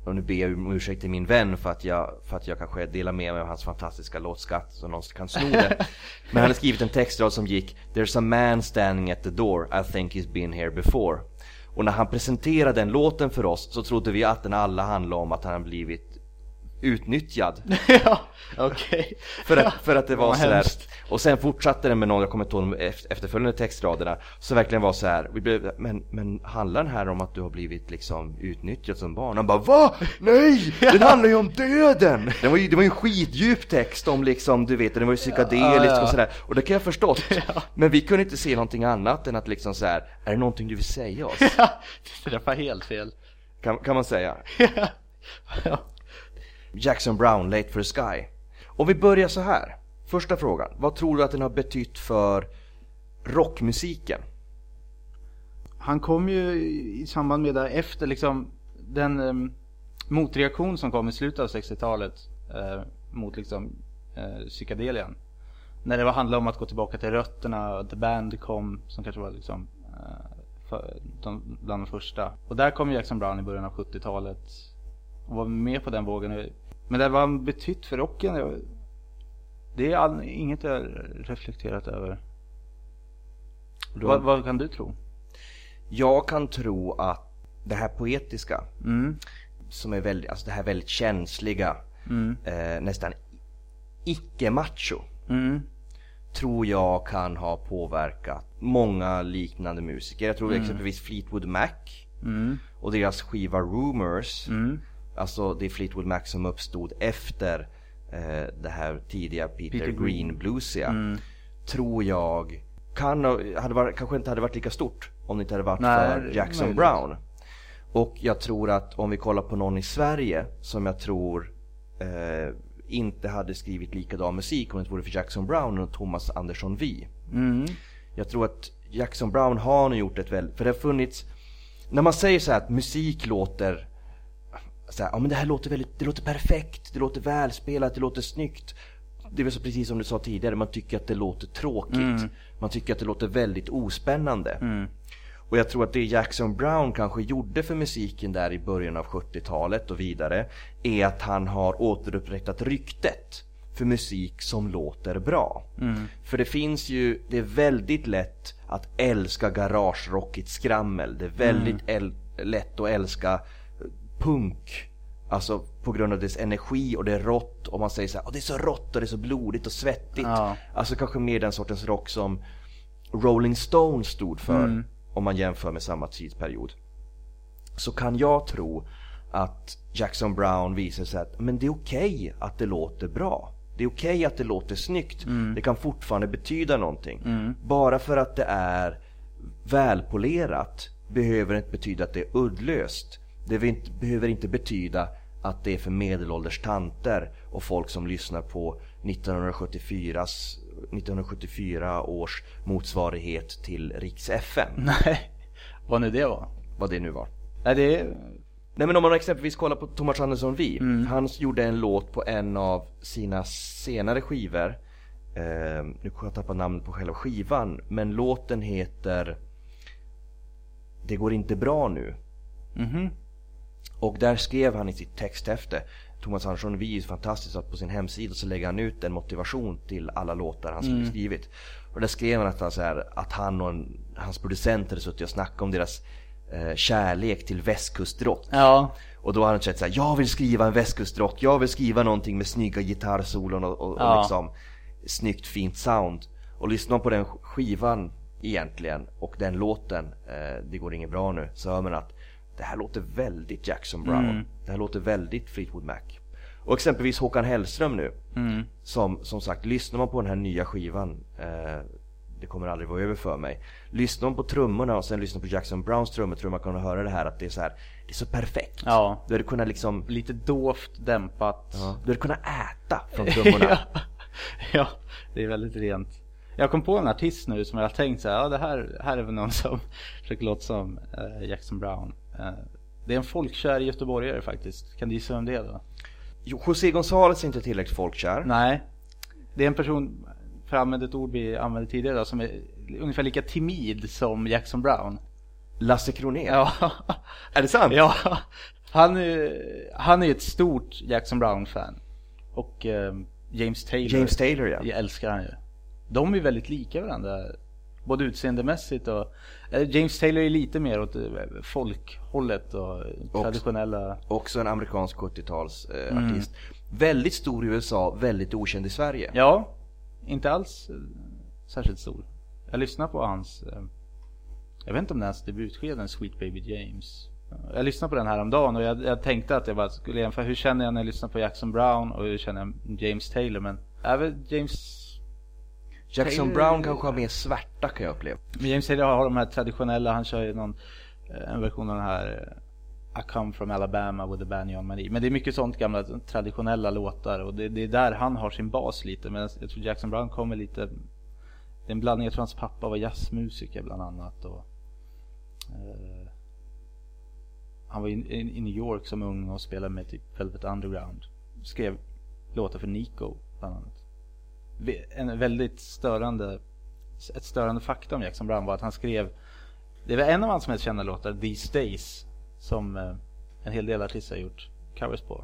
Och nu ber jag om ursäkt till min vän för att jag, för att jag kanske delar med mig av hans fantastiska låtskatt så någon kan sno det. (laughs) Men han hade skrivit en textrad som gick There's a man standing at the door, I think he's been here before. Och när han presenterade den låten för oss så trodde vi att den alla handlade om att han blivit utnyttjad. (laughs) ja, okej. Okay. För, att, för att det var, var sådär, och sen fortsatte den med någon, jag kommer inte ihåg de efterföljande textraderna, som verkligen var så här, vi blev, men, men handlar den här om att du har blivit liksom utnyttjad som barn? Han bara VA? Nej! Den handlar ju om döden! (laughs) Det var ju, det var ju en skitdjup text om liksom, du vet, den var ju psykedeliskt ja, ja. och sådär, och det kan jag förstått. (laughs) Ja. Men vi kunde inte se någonting annat än att liksom så här, är det någonting du vill säga oss? Ja, det träffar helt fel. Kan, kan man säga. ja. Jackson Brown, Late for the Sky. Om vi börjar så här. Första frågan. Vad tror du att den har betytt för rockmusiken? Han kom ju i samband med det efter liksom den um, motreaktion som kom i slutet av 60-talet eh, mot liksom eh, psykedelian. När det var handlade om att gå tillbaka till rötterna, The Band kom som kanske var liksom eh, för, de, bland de första. Och där kom Jackson Brown i början av 70-talet och var med på den vågen. Men det var han betytt för rocken, det är all, inget jag reflekterat över. Då... Vad, vad, kan du tro? Jag kan tro att det här poetiska, mm. som är väldigt, alltså det här väldigt känsliga, mm. eh, nästan icke-macho, mm. tror jag kan ha påverkat många liknande musiker. Jag tror mm. exempelvis Fleetwood Mac mm. och deras skiva Rumors mm Alltså det Fleetwood Mac som uppstod efter eh, det här tidiga Peter, Peter Green, Green. bluesiga. Mm. Tror jag kan, ha- hade varit, kanske inte hade varit lika stort om det inte hade varit Nej, för Jackson möjligt. Brown. Och jag tror att om vi kollar på någon i Sverige som jag tror eh, inte hade skrivit likadan musik om det inte vore för Jackson Brown och Thomas Andersson Vi. Mm. Jag tror att Jackson Brown har nog gjort ett väldigt, för det har funnits, när man säger så här att musik låter, så här, ja men det här låter väldigt, det låter perfekt, det låter välspelat, det låter snyggt. Det är precis som du sa tidigare, man tycker att det låter tråkigt. Man tycker att det låter väldigt ospännande. Mm. Och jag tror att det Jackson Brown kanske gjorde för musiken där i början av 70-talet och vidare är att han har återupprättat ryktet för musik som låter bra. För det finns ju, det är väldigt lätt att älska garagerockigt skrammel. Det är väldigt äl- lätt att älska punk. Alltså på grund av dess energi och det är rått och man säger så här, "Åh, det är så rått och det är så blodigt och svettigt. Ja. Alltså kanske mer den sortens rock som Rolling Stones stod för Mm. om man jämför med samma tidsperiod. Så kan jag tro att Jackson Brown visar sig att men det är okej att det låter bra. Det är okej att det låter snyggt. Det kan fortfarande betyda någonting. Bara för att det är välpolerat behöver det inte betyda att det är uddlöst. Det behöver inte betyda att det är för medelålders tanter och folk som lyssnar på 1974s 1974 års motsvarighet till Riks FM. (laughs) Nej, vad nu det var. Vad det nu var. Nej, det. Nej men om man exempelvis kollar på Thomas Andersson Vi. Han gjorde en låt på en av sina senare skivor. Eh, nu kommer jag tappa namnet på själva skivan. Men låten heter Det går inte bra nu. Mhm. Och där skrev han i sitt texthäfte Thomas Andersson Vi är fantastiskt att på sin hemsida så lägger han ut en motivation till alla låtar han skulle skrivit. Och där skrev han att han, så här, att han och en, hans producenter hade suttit och snackat om deras eh, kärlek till västkustrock. Ja. Och då har han känt såhär, jag vill skriva en västkustrock, jag vill skriva någonting med snygga gitarrsolon och, och, Ja. och liksom snyggt fint sound. Och lyssnar på den skivan egentligen och den låten, eh, Det går inget bra nu, så hör man att det här låter väldigt Jackson Brown. Mm. Det här låter väldigt Fleetwood Mac. Och exempelvis Håkan Hellström nu, Mm. som, som sagt, lyssnar man på den här nya skivan eh, Det kommer aldrig vara över för mig Lyssnar man på trummorna och sen lyssnar på Jackson Browns trummor tror man kan höra det här att det är så här Det är så perfekt Ja. Du hade kunnat liksom Lite dovt, dämpat. ja, Du hade kunnat äta från (laughs) trummorna ja. ja, det är väldigt rent. Jag kom på en artist nu som jag har tänkt så här, ja det här, här är väl någon som (laughs) försöker låta som eh, Jackson Brown. Eh, det är en folkkär göteborgare faktiskt. Kan du gissa vem det är då? Jo, José González är inte tillräckligt folkkär Nej, det är en person, för att använda ett ord vi använde tidigare då, som är ungefär lika timid som Jackson Brown. Lasse Kronér Ja, Är det sant? ja. Han, är, han är ett stort Jackson Brown-fan. Och eh, James Taylor. James Taylor ja Jag älskar han ju. De är väldigt lika varandra. Både utseendemässigt och... eh, James Taylor är lite mer åt eh, folkhållet och traditionella... Också en amerikansk 70-tals eh, Mm. Väldigt stor i USA, väldigt okänd i Sverige Ja, inte alls eh, särskilt stor. Jag lyssnar på hans... Jag vet inte om det är hans debutskeden, Sweet Baby James. Jag lyssnade på den här om dagen och jag, jag tänkte att jag bara skulle jämföra. Hur känner jag när jag lyssnar på Jackson Brown och hur känner jag James Taylor? Men även James... Jackson Taylor- Brown kanske har mer svärta kan jag uppleva Men James Taylor har de här traditionella, han kör ju någon, eh, en version av den här eh, I come from Alabama with a banjo on my knee. Men det är mycket sånt gamla traditionella låtar och det, det är där han har sin bas lite. Men jag tror Jackson Brown kommer lite, det är en blandning, jag tror hans pappa var jazzmusiker bland annat. Och, eh, han var i, i, i New York som ung och spelade med typ Velvet Underground. Skrev låtar för Nico bland annat. En väldigt störande ett störande fakta om Jackson Brown var att han skrev Det var en av hans mest kända låtar, These Days Som eh, en hel del artister har gjort covers på.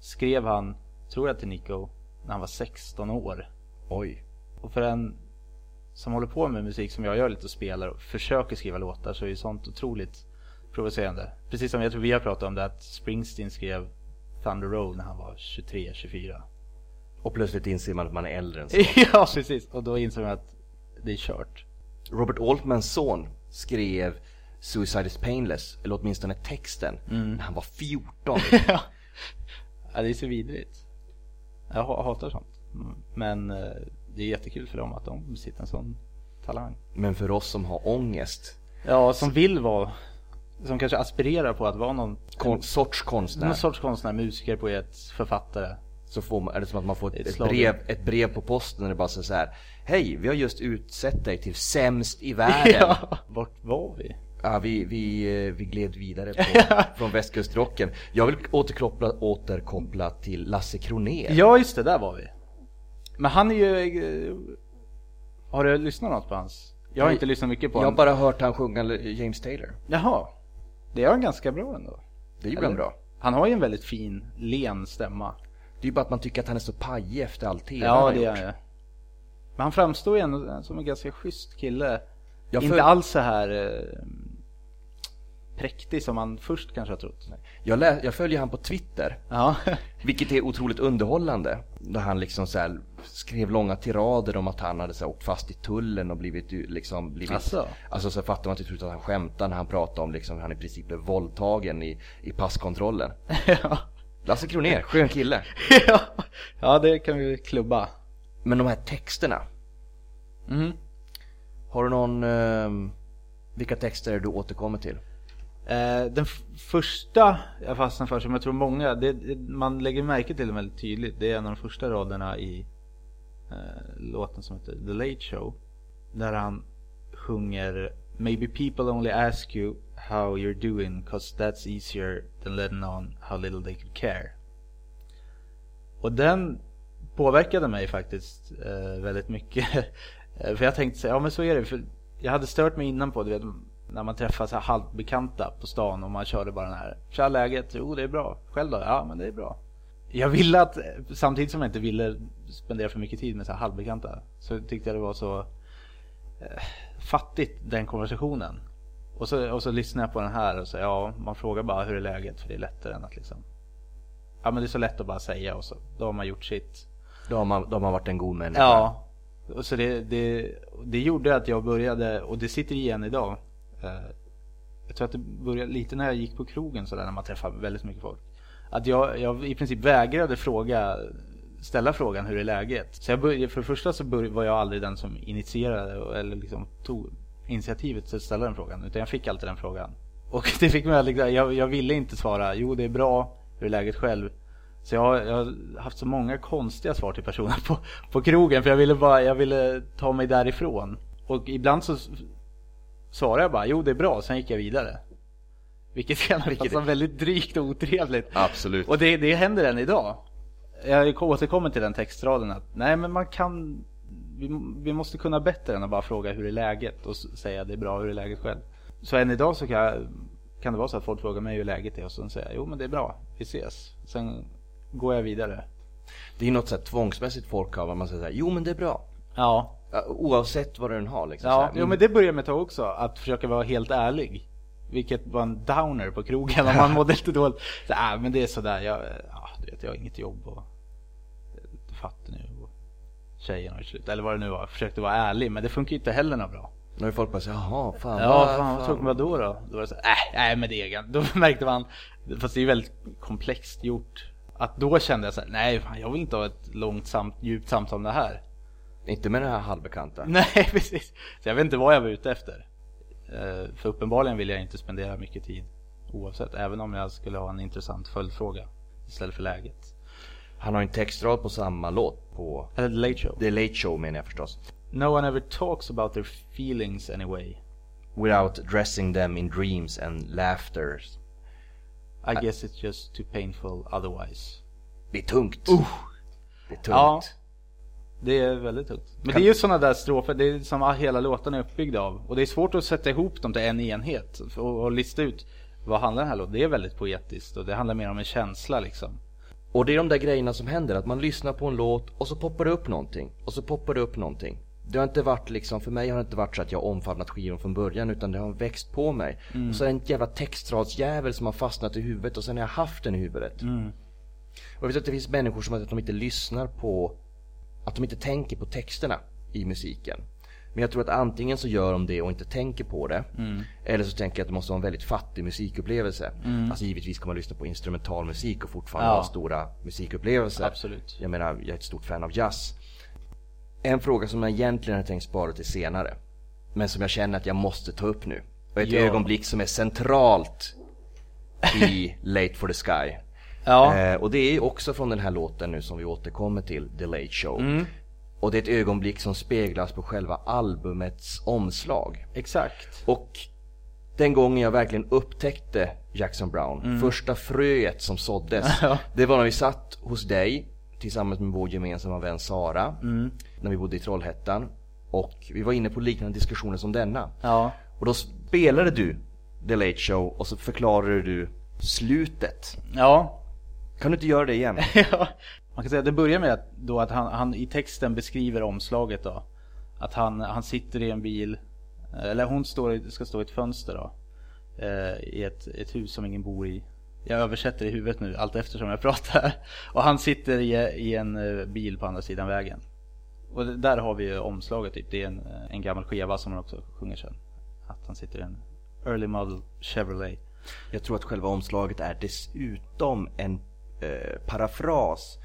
Skrev han, tror jag till Nico När han var 16 år. Oj. Och för en Som håller på med musik som jag gör lite och spelar och försöker skriva låtar så är ju sånt otroligt Provocerande. Precis som jag tror vi har pratat om det att Springsteen skrev Thunder Road när han var 23-24 Och plötsligt inser man att man är äldre än så (laughs) Ja precis, och då inser man att det är kört Robert Altmans son skrev Suicide is painless, eller åtminstone texten, när han var 14. (laughs) ja. ja, det är så vidrigt. Jag ha- hatar sånt. Mm. Men eh, det är jättekul för dem att de besitter en sån talang. Men för oss som har ångest, Ja, som vill vara, som kanske aspirerar på att vara någon, kon- sorts konstnär, någon sorts konstnär, musiker, poet, författare. Så får man, är det som att man får Ett ett, brev, ett brev på posten där det bara står så här. Hej, vi har just utsett dig till sämst i (laughs) världen. Ja, vart var vi? Ja, vi, vi, eh, vi gled vidare på, (laughs) från västkustrocken. Jag vill återkoppla, återkoppla till Lasse Kronér. Ja, just det, där var vi. Men han är ju... eh, Har du lyssnat något på hans? Jag har inte lyssnat mycket på Jag har honom. bara hört han sjunga James Taylor. Jaha. Det är han ganska bra ändå. Det gjorde han bra. Han har ju en väldigt fin, len stämma. Det är ju bara att man tycker att han är så pajig efter allt TV Ja, han det är gjort. han. Men han framstår ju ändå som en ganska schysst kille. Inte för- alls så här eh, präktig som man först kanske har trott. Jag, lä- jag följer han på Twitter, Ja. (laughs) vilket är otroligt underhållande. Där han liksom så här skrev långa tirader om att han hade så här åkt fast i tullen och blivit liksom blivit... Asså? Alltså så fattar man till slut att han skämtar när han pratar om liksom han i princip blev våldtagen i, i passkontrollen. (laughs) ja. Lasse Kronér, skön kille. (laughs) ja. ja, det kan vi klubba. Men de här texterna, Mm. har du någon... ehm, vilka texter du återkommer till? Eh, den första jag fastnade för, som jag tror många, det, det, man lägger märke till den väldigt tydligt. Det är en av de första raderna i eh, låten som heter The Late Show. Där han sjunger Maybe people only ask you how you're doing cause that's easier than letting on how little they could care. Och den påverkade mig faktiskt eh, väldigt mycket. (laughs) Eh, för jag tänkte så ja men så är det. För jag hade stört mig innan på du vet, när man träffar så här halvbekanta på stan och man körde bara den här. Tja läget? Jo det är bra. Själv då? Ja men det är bra. Jag ville att, eh, samtidigt som jag inte ville spendera för mycket tid med så här halvbekanta. Så tyckte jag det var så eh, fattigt den konversationen. Och så, och så lyssnade jag på den här och så ja, man frågar bara hur är läget för det är lättare än att liksom Ja men det är så lätt att bara säga och så, då har man gjort sitt. Då har man, då har man varit en god människa. Ja. Och så det, det, det gjorde att jag började, och det sitter igen idag. Eh, Jag tror att det började lite när jag gick på krogen sådär när man träffar väldigt mycket folk. Att jag, jag i princip vägrade fråga, ställa frågan hur är läget? Så jag började, för det första så började, var jag aldrig den som initierade eller liksom tog initiativet till att ställa den frågan. Utan jag fick alltid den frågan. Och (laughs) det fick mig aldrig, jag, jag ville inte svara, jo det är bra, hur är läget själv? Så jag har, jag har haft så många konstiga svar till personer på, på krogen för jag ville bara, jag ville ta mig därifrån. Och ibland så svarade jag bara, jo det är bra, sen gick jag vidare. Vilket kan (laughs) Vilket är väldigt drygt och otrevligt. Absolut. Och det, det händer än idag. Jag återkommer till den textraden att nej men man kan vi, vi måste kunna bättre än att bara fråga hur är läget och säga det är bra, hur är läget själv. Så än idag så kan, jag, kan det vara så att folk frågar mig hur läget är och så säger jag jo men det är bra, vi ses. Sen går jag vidare. Det är något så här tvångsmässigt folk har, man säger så här, jo men det är bra. Ja, Oavsett vad den har liksom. ja här. jo, men det började med tag också, att försöka vara helt ärlig. Vilket var en downer på krogen och man (laughs) mådde lite dåligt. Så, äh, men det är sådär, jag, ja, du vet, jag har inget jobb och jag är lite nu. Och tjejen har ju eller vad det nu var. Jag försökte vara ärlig, men det funkar ju inte heller något bra. Nu är folk bara såhär, jaha, fan Ja, vad- fan, vad tråkigt, vadå då? Då var det så, äh, nej är gan- (laughs) Då märkte man, fast det är väldigt komplext gjort. Att då kände jag så här, nej fan, jag vill inte ha ett långt, samt, djupt samtal om det här. Inte med den här halvbekanta. (laughs) Nej, precis. Så jag vet inte vad jag var ute efter. Eh, För uppenbarligen vill jag inte spendera mycket tid oavsett. Även om jag skulle ha en intressant följdfråga istället för läget. Han har en textrad på samma låt på Eller The Late Show. The Late Show menar jag förstås. No one ever talks about their feelings anyway. Without dressing them in dreams and laughter. I guess it's just too painful otherwise. Det är tungt. Det är tungt. Ja. Det är väldigt tungt. Men Kan- det är ju sådana där strofer, det är som hela låten är uppbyggd av. Och det är svårt att sätta ihop dem till en enhet och, och lista ut vad handlar den här låten Det är väldigt poetiskt och det handlar mer om en känsla liksom. Och det är de där grejerna som händer, att man lyssnar på en låt och så poppar det upp någonting. Och så poppar det upp någonting. Det har inte varit liksom, för mig har det inte varit så att jag har omfamnat skivan från början utan det har växt på mig. Och så är det en jävla textradsjävel som har fastnat i huvudet och sen har jag haft den i huvudet. Och jag vet att det finns människor som att de inte lyssnar på, att de inte tänker på texterna i musiken. Men jag tror att antingen så gör de det och inte tänker på det. Eller så tänker jag att det måste vara en väldigt fattig musikupplevelse. Alltså givetvis kan man lyssna på instrumental musik och fortfarande Ja. ha stora musikupplevelser. Absolut. Jag menar, jag är ett stort fan av jazz. En fråga som jag egentligen hade tänkt spara till senare. Men som jag känner att jag måste ta upp nu. Och ett Ja. ögonblick som är centralt i (laughs) Late for the Sky. Ja. Eh, och det är också från den här låten nu som vi återkommer till, The Late Show. Mm. Och det är ett ögonblick som speglas på själva albumets omslag. Exakt. Och den gången jag verkligen upptäckte Jackson Brown, första fröet som såddes, (laughs) Mm. Det var när vi satt hos dig tillsammans med vår gemensamma vän Sara, Mm. när vi bodde i Trollhättan. Och vi var inne på liknande diskussioner som denna. Ja. Och då spelade du The Late Show och så förklarade du slutet. Ja. Kan du inte göra det igen? (laughs) ja. Man kan säga att det börjar med att, då att han, han i texten beskriver omslaget då. Att han, han sitter i en bil, eh, eller hon står, ska stå i ett fönster då. Eh, I ett, ett hus som ingen bor i. Jag översätter i huvudet nu allt eftersom jag pratar. Och han sitter i, i en eh, bil på andra sidan vägen. Och det- där har vi ju omslaget typ. Det är en, en gammal skeva som han också sjunger sen. Att han sitter i en Early Model Chevrolet. Jag tror att själva omslaget är dessutom en eh, parafras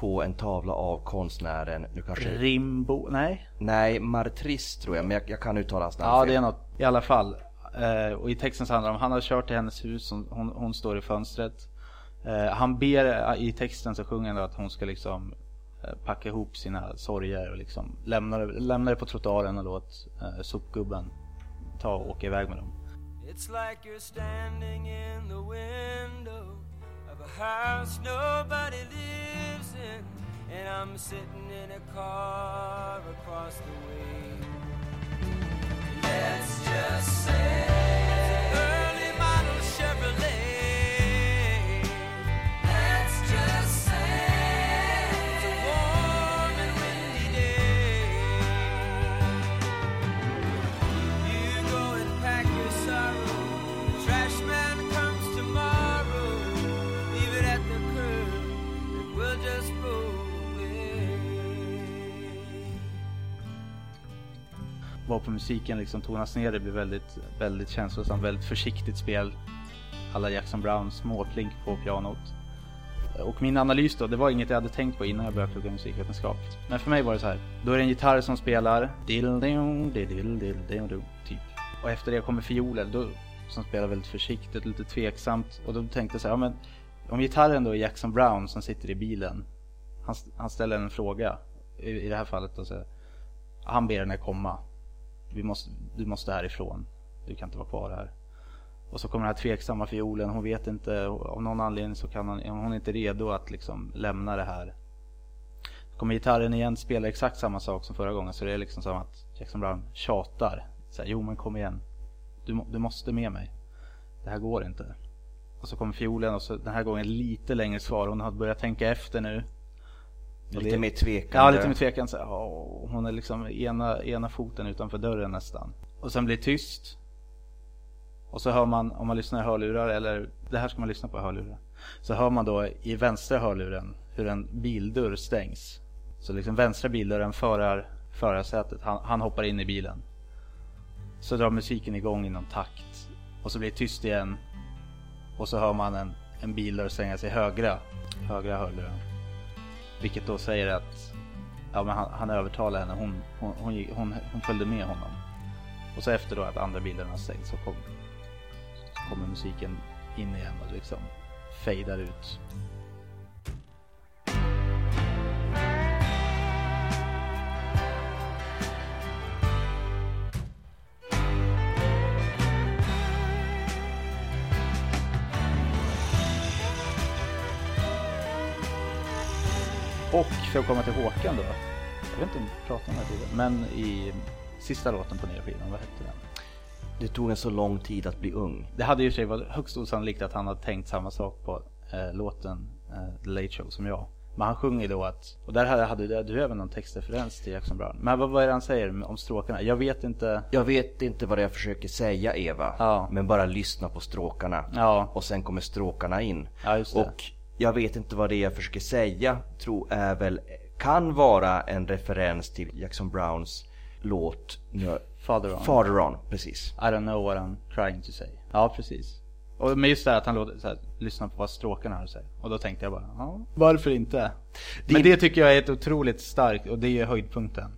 på en tavla av konstnären, nu kanske... Rimbo, nej? Nej, Martris tror jag, men jag, jag kan uttala hans namn Ja, fel. det är något. I alla fall. Eh, och i texten så handlar det om han har kört till hennes hus, hon, hon, hon står i fönstret. Eh, han ber, i texten så sjunger han att hon ska liksom eh, packa ihop sina sorger och liksom lämna, lämna det på trottoaren och låt eh, sopgubben ta och åka iväg med dem. It's like you're standing in the window house nobody lives in, and I'm sitting in a car across the way. Let's just say Varpå musiken liksom tonas ner, det blir väldigt, väldigt känslosamt, väldigt försiktigt spel. Alla Jackson Browns småklink på pianot. Och min analys då, det var inget jag hade tänkt på innan jag började plugga musikvetenskap. Men för mig var det så här. Då är det en gitarr som spelar typ. Och efter det kommer fioler då, som spelar väldigt försiktigt, lite tveksamt. Och då tänkte jag så här, ja, men om gitarren då är Jackson Brown som sitter i bilen. Han, han ställer en fråga. I, i det här fallet då så här, Han ber henne komma. Vi måste, du måste härifrån. Du kan inte vara kvar här. Och så kommer den här tveksamma fiolen. Hon vet inte, av någon anledning så kan hon, hon är inte redo att liksom lämna det här. Så kommer gitarren igen, spelar exakt samma sak som förra gången. Så det är liksom som att Jackson Brown tjatar. Så här, jo men kom igen. Du, du måste med mig. Det här går inte. Och så kommer fiolen och så den här gången lite längre svar. Hon har börjat tänka efter nu. Lite det- mer tvekande. Ja, lite med tvekan. Så, åh, hon är liksom ena, ena foten utanför dörren nästan. Och sen blir det tyst. Och så hör man, om man lyssnar i hörlurar, eller det här ska man lyssna på i hörlurar. Så hör man då i vänstra hörluren hur en bildörr stängs. Så liksom vänstra bildörren, förar, förarsätet, han, han hoppar in i bilen. Så drar musiken igång i någon takt. Och så blir det tyst igen. Och så hör man en, en bildörr stänga sig högra, högra hörluren. Vilket då säger att ja, men han, han övertalade henne, hon, hon, hon, hon, hon följde med honom. Och så efter då att andra bilderna stängts så, kom, så kommer musiken in igen och liksom fejdar ut. Och för att komma till Håkan då. Jag vet inte om vi pratade om det här tidigare. Men i sista låten på nya skivan, vad hette den? Det tog en så lång tid att bli ung. Det hade ju sig varit högst osannolikt att han hade tänkt samma sak på eh, låten eh, The Late Show som jag. Men han sjunger då att, och där hade, hade du även någon textreferens till Jackson Brown. Men vad, vad är det han säger om stråkarna? Jag vet inte. Jag vet inte vad jag försöker säga Eva, Ja. men bara lyssna på stråkarna. Ja. Och sen kommer stråkarna in. Ja, just det. Och jag vet inte vad det är jag försöker säga, tror är väl, kan vara en referens till Jackson Browns låt, Father on. Farther On, precis. I don't know what I'm trying to say. Ja, precis. Och men just det här att han låter så här, lyssna på vad stråkarna har att säga. Och då tänkte jag bara, ja, varför inte? Men det tycker jag är ett otroligt starkt, och det är höjdpunkten.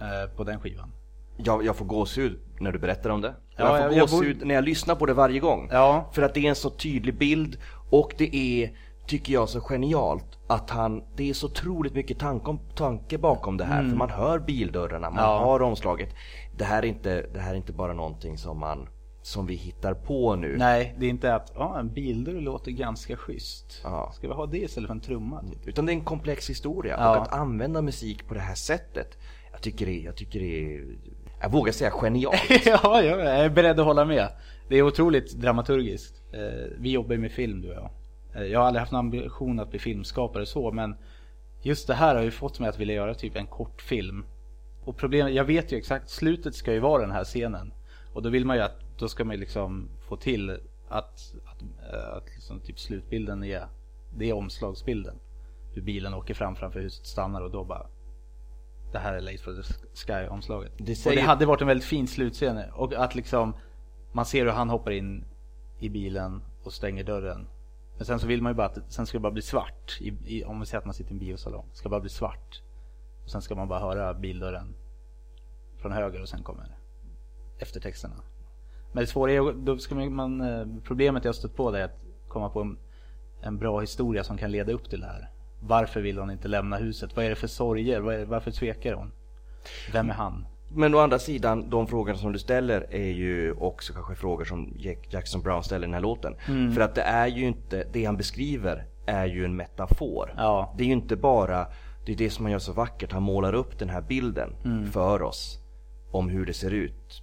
Eh, på den skivan. Jag, jag får gåshud när du berättar om det. Ja, jag får jag- jag gåshud när jag lyssnar på det varje gång. Ja. För att det är en så tydlig bild och det är, tycker jag, så genialt att han, det är så otroligt mycket tanke, tanke bakom det här. För man hör bildörrarna, man Mm. Ja. har omslaget. Det här, är inte, det här är inte bara någonting som man, som vi hittar på nu. Nej, det är inte att, ja, en bildörr låter ganska schysst. Ja. Ska vi ha det istället för en trumma? Typ? Utan det är en komplex historia. Ja. Och att använda musik på det här sättet, jag tycker det, jag tycker det är, jag vågar säga genialt. (laughs) ja, jag är beredd att hålla med. Det är otroligt dramaturgiskt. Eh, Vi jobbar ju med film du och jag. Eh, Jag har aldrig haft en ambition att bli filmskapare så, men just det här har ju fått mig att vilja göra typ en kortfilm. Och problemet, jag vet ju exakt, slutet ska ju vara den här scenen. Och då vill man ju att, då ska man ju liksom få till att, att, eh, att liksom typ slutbilden är, det är omslagsbilden. Hur bilen åker fram framför huset, stannar och då bara det här är Late for the Sky omslaget. Det Och säger- det hade varit en väldigt fin slutscen och att liksom man ser hur han hoppar in i bilen och stänger dörren. Men sen så vill man ju bara att sen ska det bara bli svart. I, i, om vi säger att man sitter i en biosalong. Det ska bara bli svart. Och sen ska man bara höra bildörren från höger och sen kommer eftertexterna. Men det svåra är då ska man, eh, problemet jag har stött på det är att komma på en, en bra historia som kan leda upp till det här. Varför vill hon inte lämna huset? Vad är det för sorger? Är, varför tvekar hon? Vem är han? Men å andra sidan, de frågorna som du ställer är ju också kanske frågor som Jack- Jackson Brown ställer i den här låten. Mm. För att det är ju inte, det han beskriver är ju en metafor. Ja. Det är ju inte bara, det är det som han gör så vackert, han målar upp den här bilden Mm. för oss om hur det ser ut.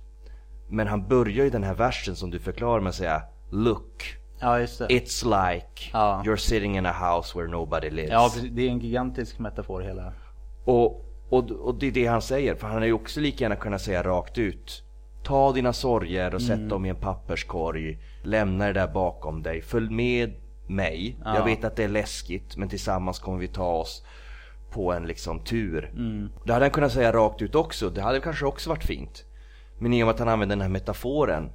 Men han börjar ju den här versen som du förklarar med att säga Look, Ja, it's like Ja. you're sitting in a house where nobody lives. Ja, det är en gigantisk metafor hela. Och, och, och det är det han säger, för han hade ju också lika gärna kunnat säga rakt ut Ta dina sorger och sätt Mm. dem i en papperskorg Lämna det där bakom dig, följ med mig Ja. Jag vet att det är läskigt men tillsammans kommer vi ta oss på en liksom tur Mm. Det hade han kunnat säga rakt ut också, det hade kanske också varit fint Men i och med att han använder den här metaforen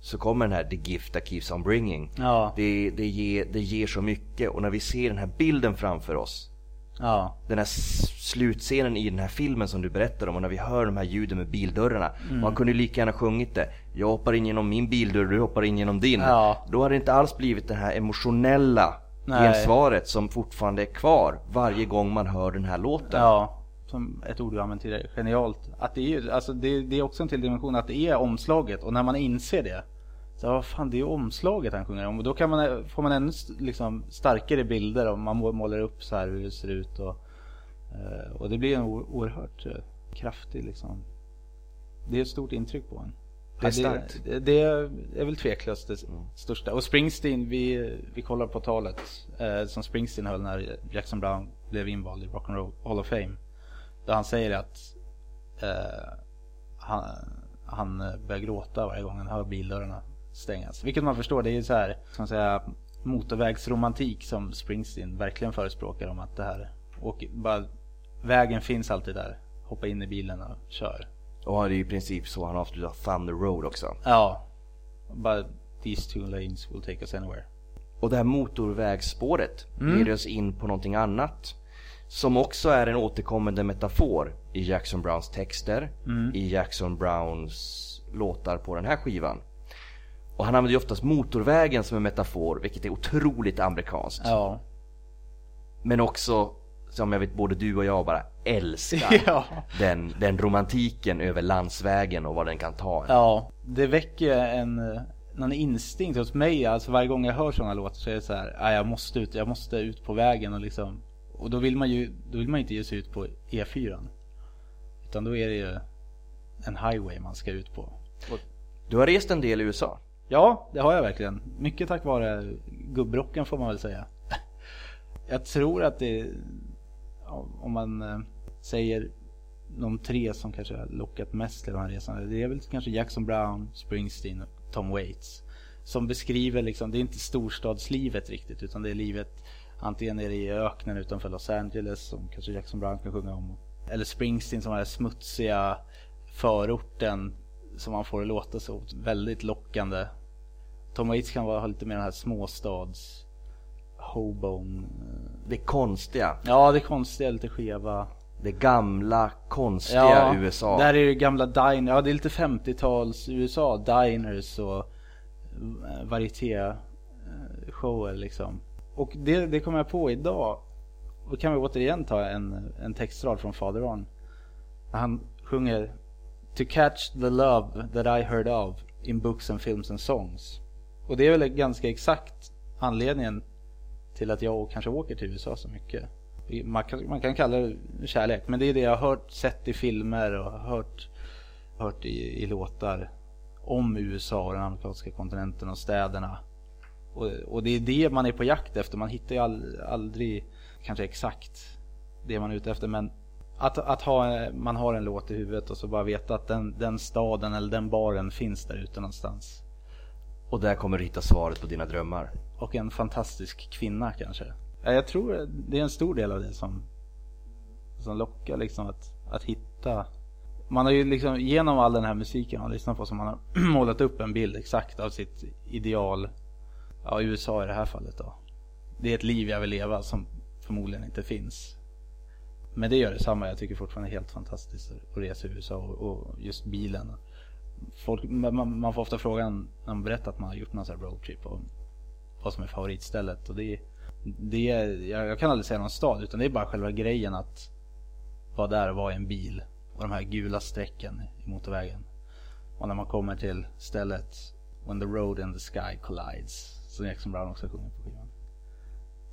Så kommer den här the gift that keeps on bringing Ja. det, det, ger, det ger så mycket och när vi ser den här bilden framför oss Ja. den här slutscenen i den här filmen som du berättar om och när vi hör de här ljuden med bildörrarna. Mm. Man kunde ju lika gärna sjungit det. Jag hoppar in genom min bildörr, du hoppar in genom din. Ja. Då hade det inte alls blivit det här emotionella Nej. gensvaret som fortfarande är kvar varje gång man hör den här låten. Ja, som ett ord du använt tidigare. Genialt. Att det, är, alltså det, det är också en till dimension att det är omslaget och när man inser det. Så vad fan, det är omslaget han sjunger om. Och då kan man, får man ännu liksom, starkare bilder om man må- målar upp så här hur det ser ut. Och, eh, och det blir en oerhört eh, kraftig liksom. Det är ett stort intryck på en. Det Ja. Det, det är väl tveklöst det största. Och Springsteen, vi, vi kollar på talet eh, som Springsteen höll när Jackson Brown blev invald i Rock and Roll Hall of Fame. Där han säger att eh, han, han börjar gråta varje gång han hör bildörrarna stängas. Vilket man förstår, det är ju så här, ska man säga, motorvägsromantik som Springsteen verkligen förespråkar om att det här, och bara, vägen finns alltid där. Hoppa in i bilen och kör. Och det är i princip så han avslutar Thunder Road också. Ja. Bara these two lanes will take us anywhere. Och det här motorvägsspåret Mm. leder oss in på någonting annat. Som också är en återkommande metafor i Jackson Browns texter, Mm. i Jackson Browns låtar på den här skivan. Och han använder ju oftast motorvägen som en metafor, vilket är otroligt amerikanskt. Ja. Men också, som jag vet både du och jag bara älskar, (laughs) Ja. den, den romantiken över landsvägen och vad den kan ta en. Ja, det väcker en, någon instinkt hos mig. Alltså varje gång jag hör sådana låtar så är det så här, "Ah, jag måste ut, jag måste ut på vägen och liksom. Och då vill man ju, då vill man inte ge sig ut på E4. Utan då är det ju en highway man ska ut på. Du har rest en del i USA ja, det har jag verkligen. Mycket tack vare gubbrocken får man väl säga. (laughs) Jag tror att det, om man eh, säger de tre som kanske har lockat mest till den här resan. Det är väl kanske Jackson Brown, Springsteen och Tom Waits. Som beskriver liksom, det är inte storstadslivet riktigt utan det är livet antingen är det i öknen utanför Los Angeles som kanske Jackson Brown kan sjunga om. eller Springsteen som är smutsiga förorten som man får det låta så väldigt lockande. Tom Waits kan vara, lite mer den här småstads hobon. Det konstiga. Ja, det konstiga, lite skeva. Det gamla, konstiga Ja, USA. där är det gamla diner, ja det är lite 50-tals USA, diners och eh, varieté eh, shower liksom. Och det, det kom jag på idag. Då kan vi återigen ta en, en textrad från Father On. Han sjunger To catch the love that I heard of in books and films and songs. Och det är väl ganska exakt anledningen till att jag kanske åker till USA så mycket. Man kan, man kan kalla det kärlek, men det är det jag har hört, sett i filmer och hört, hört i, i låtar om USA och den amerikanska kontinenten och städerna. Och, och, det är det man är på jakt efter. Man hittar ju all, aldrig kanske exakt det man är ute efter. Men att, att ha, man har en låt i huvudet och så bara veta att den, den staden eller den baren finns där ute någonstans. Och där kommer du hitta svaret på dina drömmar. Och en fantastisk kvinna kanske. Ja, Jag tror det är en stor del av det som, som lockar liksom att, att hitta. Man har ju liksom genom all den här musiken man lyssnat på så man har (clears throat) målat upp en bild exakt av sitt ideal. Ja, USA i det här fallet då. Det är ett liv jag vill leva som förmodligen inte finns. Men det gör detsamma. Jag tycker fortfarande helt fantastiskt att resa i USA och, och just bilen. Folk, man, man får ofta frågan när man berättar att man har gjort någon sån här roadtrip och vad som är favoritstället. Och det, det är, jag, jag kan aldrig säga någon stad utan det är bara själva grejen att vara där och vara i en bil och de här gula strecken i motorvägen. Och när man kommer till stället When the road and the sky collides som Jackson Brown också sjunger på skivan.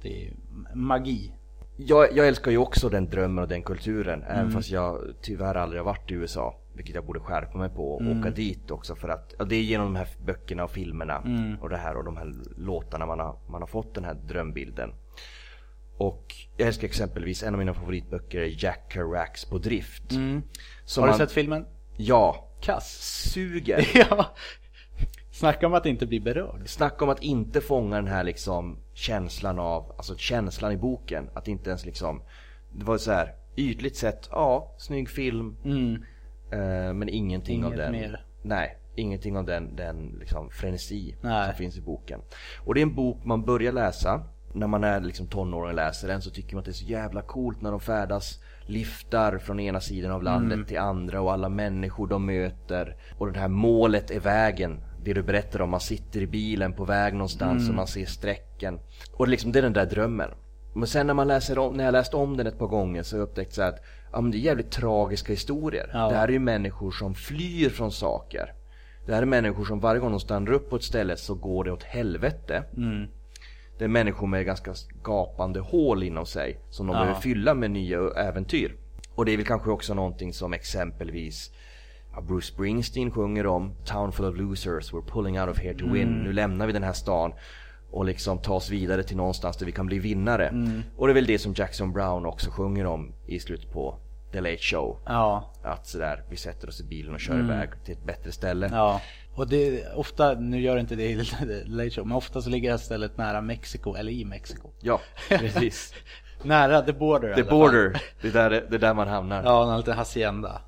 Det är magi. Jag, jag älskar ju också den drömmen och den kulturen, även Mm. fast jag tyvärr aldrig har varit i USA. Vilket jag borde skärpa mig på och Mm. åka dit också för att, ja, det är genom de här böckerna och filmerna Mm. och det här och de här låtarna man har, man har fått den här drömbilden. Och jag älskar exempelvis, en av mina favoritböcker är Jack Kerouacs På drift. Mm. Har du man- sett filmen? Ja, Kass. suger. (laughs) ja. Snacka om att inte bli berörd. Snacka om att inte fånga den här liksom känslan av, alltså känslan i boken. Att inte ens liksom, det var så här ytligt sett, ja, snygg film. Mm. Eh, men ingenting av Inget den. mer. Nej, ingenting av den, den liksom frenesi Nej. som finns i boken. Och det är en bok man börjar läsa. När man är liksom tonåring och läser den så tycker man att det är så jävla coolt när de färdas liftar från ena sidan av landet Mm. till andra och alla människor de möter. Och det här målet är vägen. Det du berättar om, man sitter i bilen på väg någonstans Mm. och man ser sträcken. Och liksom, det är den där drömmen. Men sen när man läser om, när jag läst om den ett par gånger så har jag upptäckt så här att ja, men det är jävligt tragiska historier. Ja. Det här är ju människor som flyr från saker. Det här är människor som varje gång de stannar upp på ett ställe så går det åt helvete. Mm. Det är människor med ganska gapande hål inom sig som de Ja. behöver fylla med nya äventyr. Och det är väl kanske också någonting som exempelvis Bruce Springsteen sjunger om Town full of losers, we're pulling out of here to win. Nu lämnar vi den här stan och liksom tar oss vidare till någonstans där vi kan bli vinnare. Och det är väl det som Jackson Brown också sjunger om i slutet på The Late Show. Ja. Att sådär, vi sätter oss i bilen och kör iväg till ett bättre ställe. Ja. Och det ofta, nu gör inte det i (laughs) Late Show, men ofta så ligger det här stället nära Mexiko, eller i Mexiko. Ja, (laughs) precis. Nära the border The border, det är där, det är där man hamnar. Ja, en liten hacienda.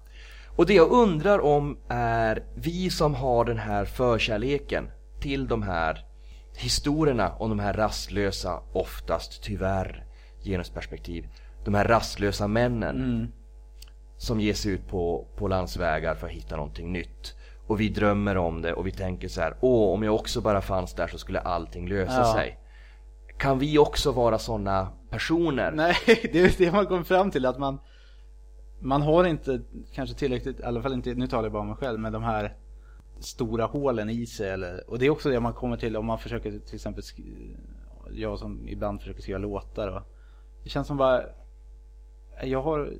Och det jag undrar om är vi som har den här förkärleken till de här historierna om de här rastlösa, oftast tyvärr genusperspektiv, de här rastlösa männen som ger sig ut på, på landsvägar för att hitta någonting nytt. Och vi drömmer om det och vi tänker så här, åh om jag också bara fanns där så skulle allting lösa Ja. sig. Kan vi också vara sådana personer? (laughs) Nej, det är det man kommer fram till att man man har inte kanske tillräckligt, i alla fall inte, nu talar jag bara om mig själv, men de här stora hålen i sig eller, och det är också det man kommer till om man försöker till exempel jag som ibland försöker skriva låtar och det känns som bara jag har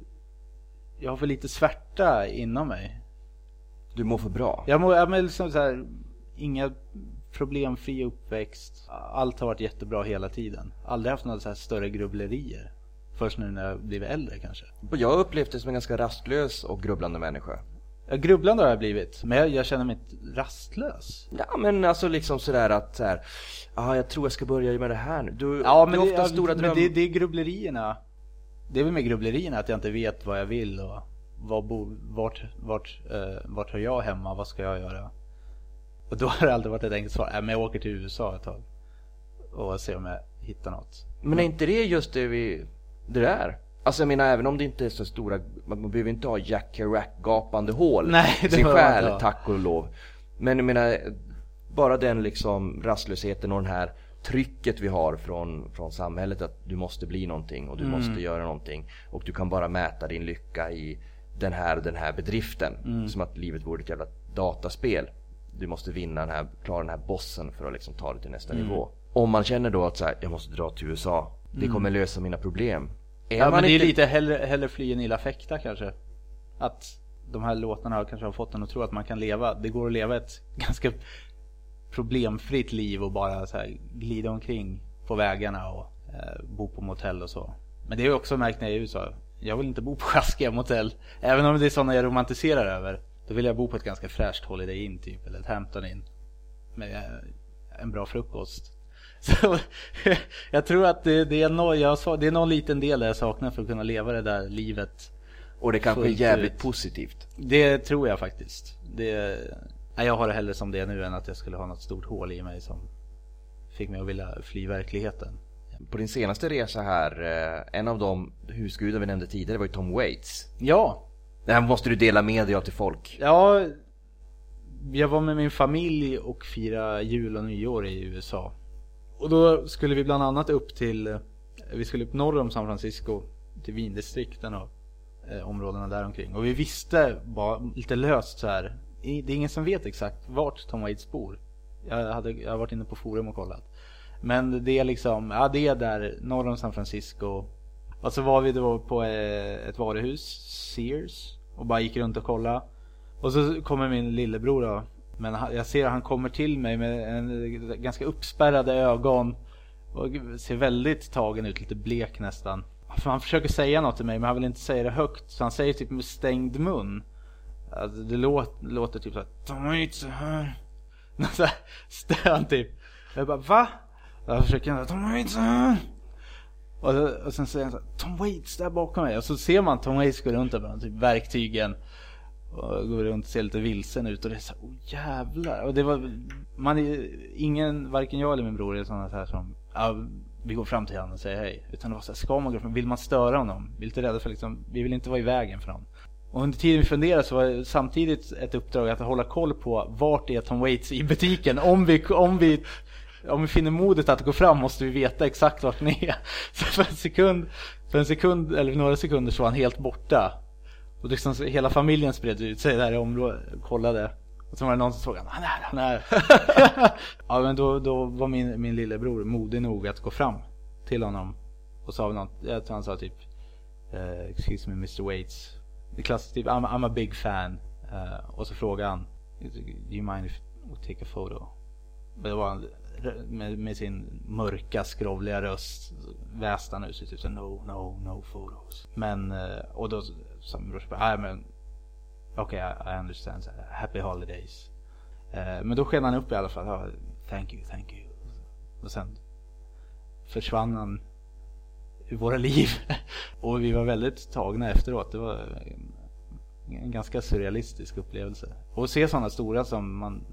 jag har för lite svärta inom mig. Du mår för bra. Jag mår, jag mår liksom så här, inga problemfri uppväxt. Allt har varit jättebra hela tiden. Aldrig haft några så här större grubblerier. Först nu när jag blivit äldre kanske. Och Jag har upplevt det som en ganska rastlös och grubblande människa. Grubblande har jag blivit, men jag, jag känner mig inte rastlös. Ja men alltså liksom sådär att så här, ja jag tror jag ska börja med det här nu. Du, Ja, du men, har det, ofta stora men drömmar. det, det är grubblerierna det är väl med grubblerierna att jag inte vet vad jag vill och vad bo, vart, vart, eh, vart hör jag hemma, vad ska jag göra? Och då (laughs) har det alltid varit ett enkelt svar, äh, men jag åker till USA ett tag och ser om jag hittar något. Men är inte det just det vi, det där? Alltså jag menar även om det inte är så stora, man behöver inte ha Jack Kerouac gapande hål Nej, i sin själ, ha. tack och lov. Men jag menar, bara den liksom rastlösheten och den här trycket vi har från, från samhället att du måste bli någonting och du Mm. måste göra någonting. Och du kan bara mäta din lycka i den här den här bedriften. Mm. Som att livet vore ett jävla dataspel. Du måste vinna den här, klara den här bossen för att liksom ta det till nästa Mm. nivå. Om man känner då att så här, jag måste dra till USA. Det kommer lösa mina problem. Är Ja, man men det är inte- lite hellre, hellre fly än illa fäkta kanske. Att de här låtarna kanske har fått en att tro att man kan leva. Det går att leva ett (laughs) ganska problemfritt liv och bara så här glida omkring på vägarna och eh, bo på motell och så. Men det har jag också märkt när jag är i USA. Jag vill inte bo på (laughs) sjaskiga motell. Även om det är sådana jag romantiserar över. Då vill jag bo på ett ganska fräscht Holiday Inn typ. Eller ett Hampton Inn. Med en bra frukost. (laughs) Så, jag tror att det, det, är no, jag det är någon liten del där jag saknar för att kunna leva det där livet. Och det kanske är jävligt ut. positivt. Det tror jag faktiskt. Det, nej, jag har det hellre som det är nu än att jag skulle ha något stort hål i mig som fick mig att vilja fly verkligheten. På din senaste resa här, eh, en av de husgudar vi nämnde tidigare var ju Tom Waits. Ja, Det här måste du dela med dig av till folk. ja. Jag var med min familj och fira jul och nyår i USA. Och då skulle vi bland annat upp till, eh, vi skulle upp norr om San Francisco till vindistrikten och eh, områdena där omkring. Och vi visste bara lite löst så här. Det är ingen som vet exakt vart Tom Waits bor. Jag, hade, jag har varit inne på forum och kollat. Men det är liksom, ja det är där norr om San Francisco. Och så var vi då på eh, ett varuhus, Sears. Och bara gick runt och kollade. Och så kommer min lillebror då. Men jag ser att han kommer till mig med en, ganska uppspärrade ögon. Och ser väldigt tagen ut, lite blek nästan. För han försöker säga något till mig men han vill inte säga det högt. Så han säger typ med stängd mun. Alltså, det låter, låter typ såhär. De är inte så här stön typ. Jag bara va? Jag försöker de är inte så här. Och, och sen säger han så här, Tom Waits där bakom mig. Och så ser man Tom Waits gå runt där med typ verktygen. Och går runt och ser lite vilsen ut och det är så här, oh jävlar. Och det var, man är, ingen, varken jag eller min bror är sådana här som, ja, vi går fram till honom och säger hej. Utan det var så här, ska man gå fram, vill man störa honom? Vi är lite rädda för liksom, vi vill inte vara i vägen för honom. Och under tiden vi funderade så var det samtidigt ett uppdrag att hålla koll på vart är Tom Waits i butiken. Om vi, om vi, om vi finner modet att gå fram måste vi veta exakt vart den är. (laughs) Så för en sekund, för en sekund eller några sekunder så var han helt borta. Och liksom hela familjen spred ut sig där i området och kollade. Och så var det någon som frågade han är, han är. (laughs) ja men då, då var min, min lillebror modig nog att gå fram till honom. Och sa något, jag tror han sa typ eh, Excuse me Mr Waits. Det klassiska typ I'm, I'm a big fan. Eh, och så frågade han Do you mind if we take a photo? Men det var han med, med sin mörka skrovliga röst väste han ut sig typ så no, no, no photos. Men eh, och då som brorsan bara, "Nej, men okej I, I understand, happy holidays. Eh, men då sken han upp i alla fall, ja, thank you, thank you. Och sen försvann han ur våra liv. (laughs) Och vi var väldigt tagna efteråt. Det var en, en ganska surrealistisk upplevelse. Och att se sådana stora som man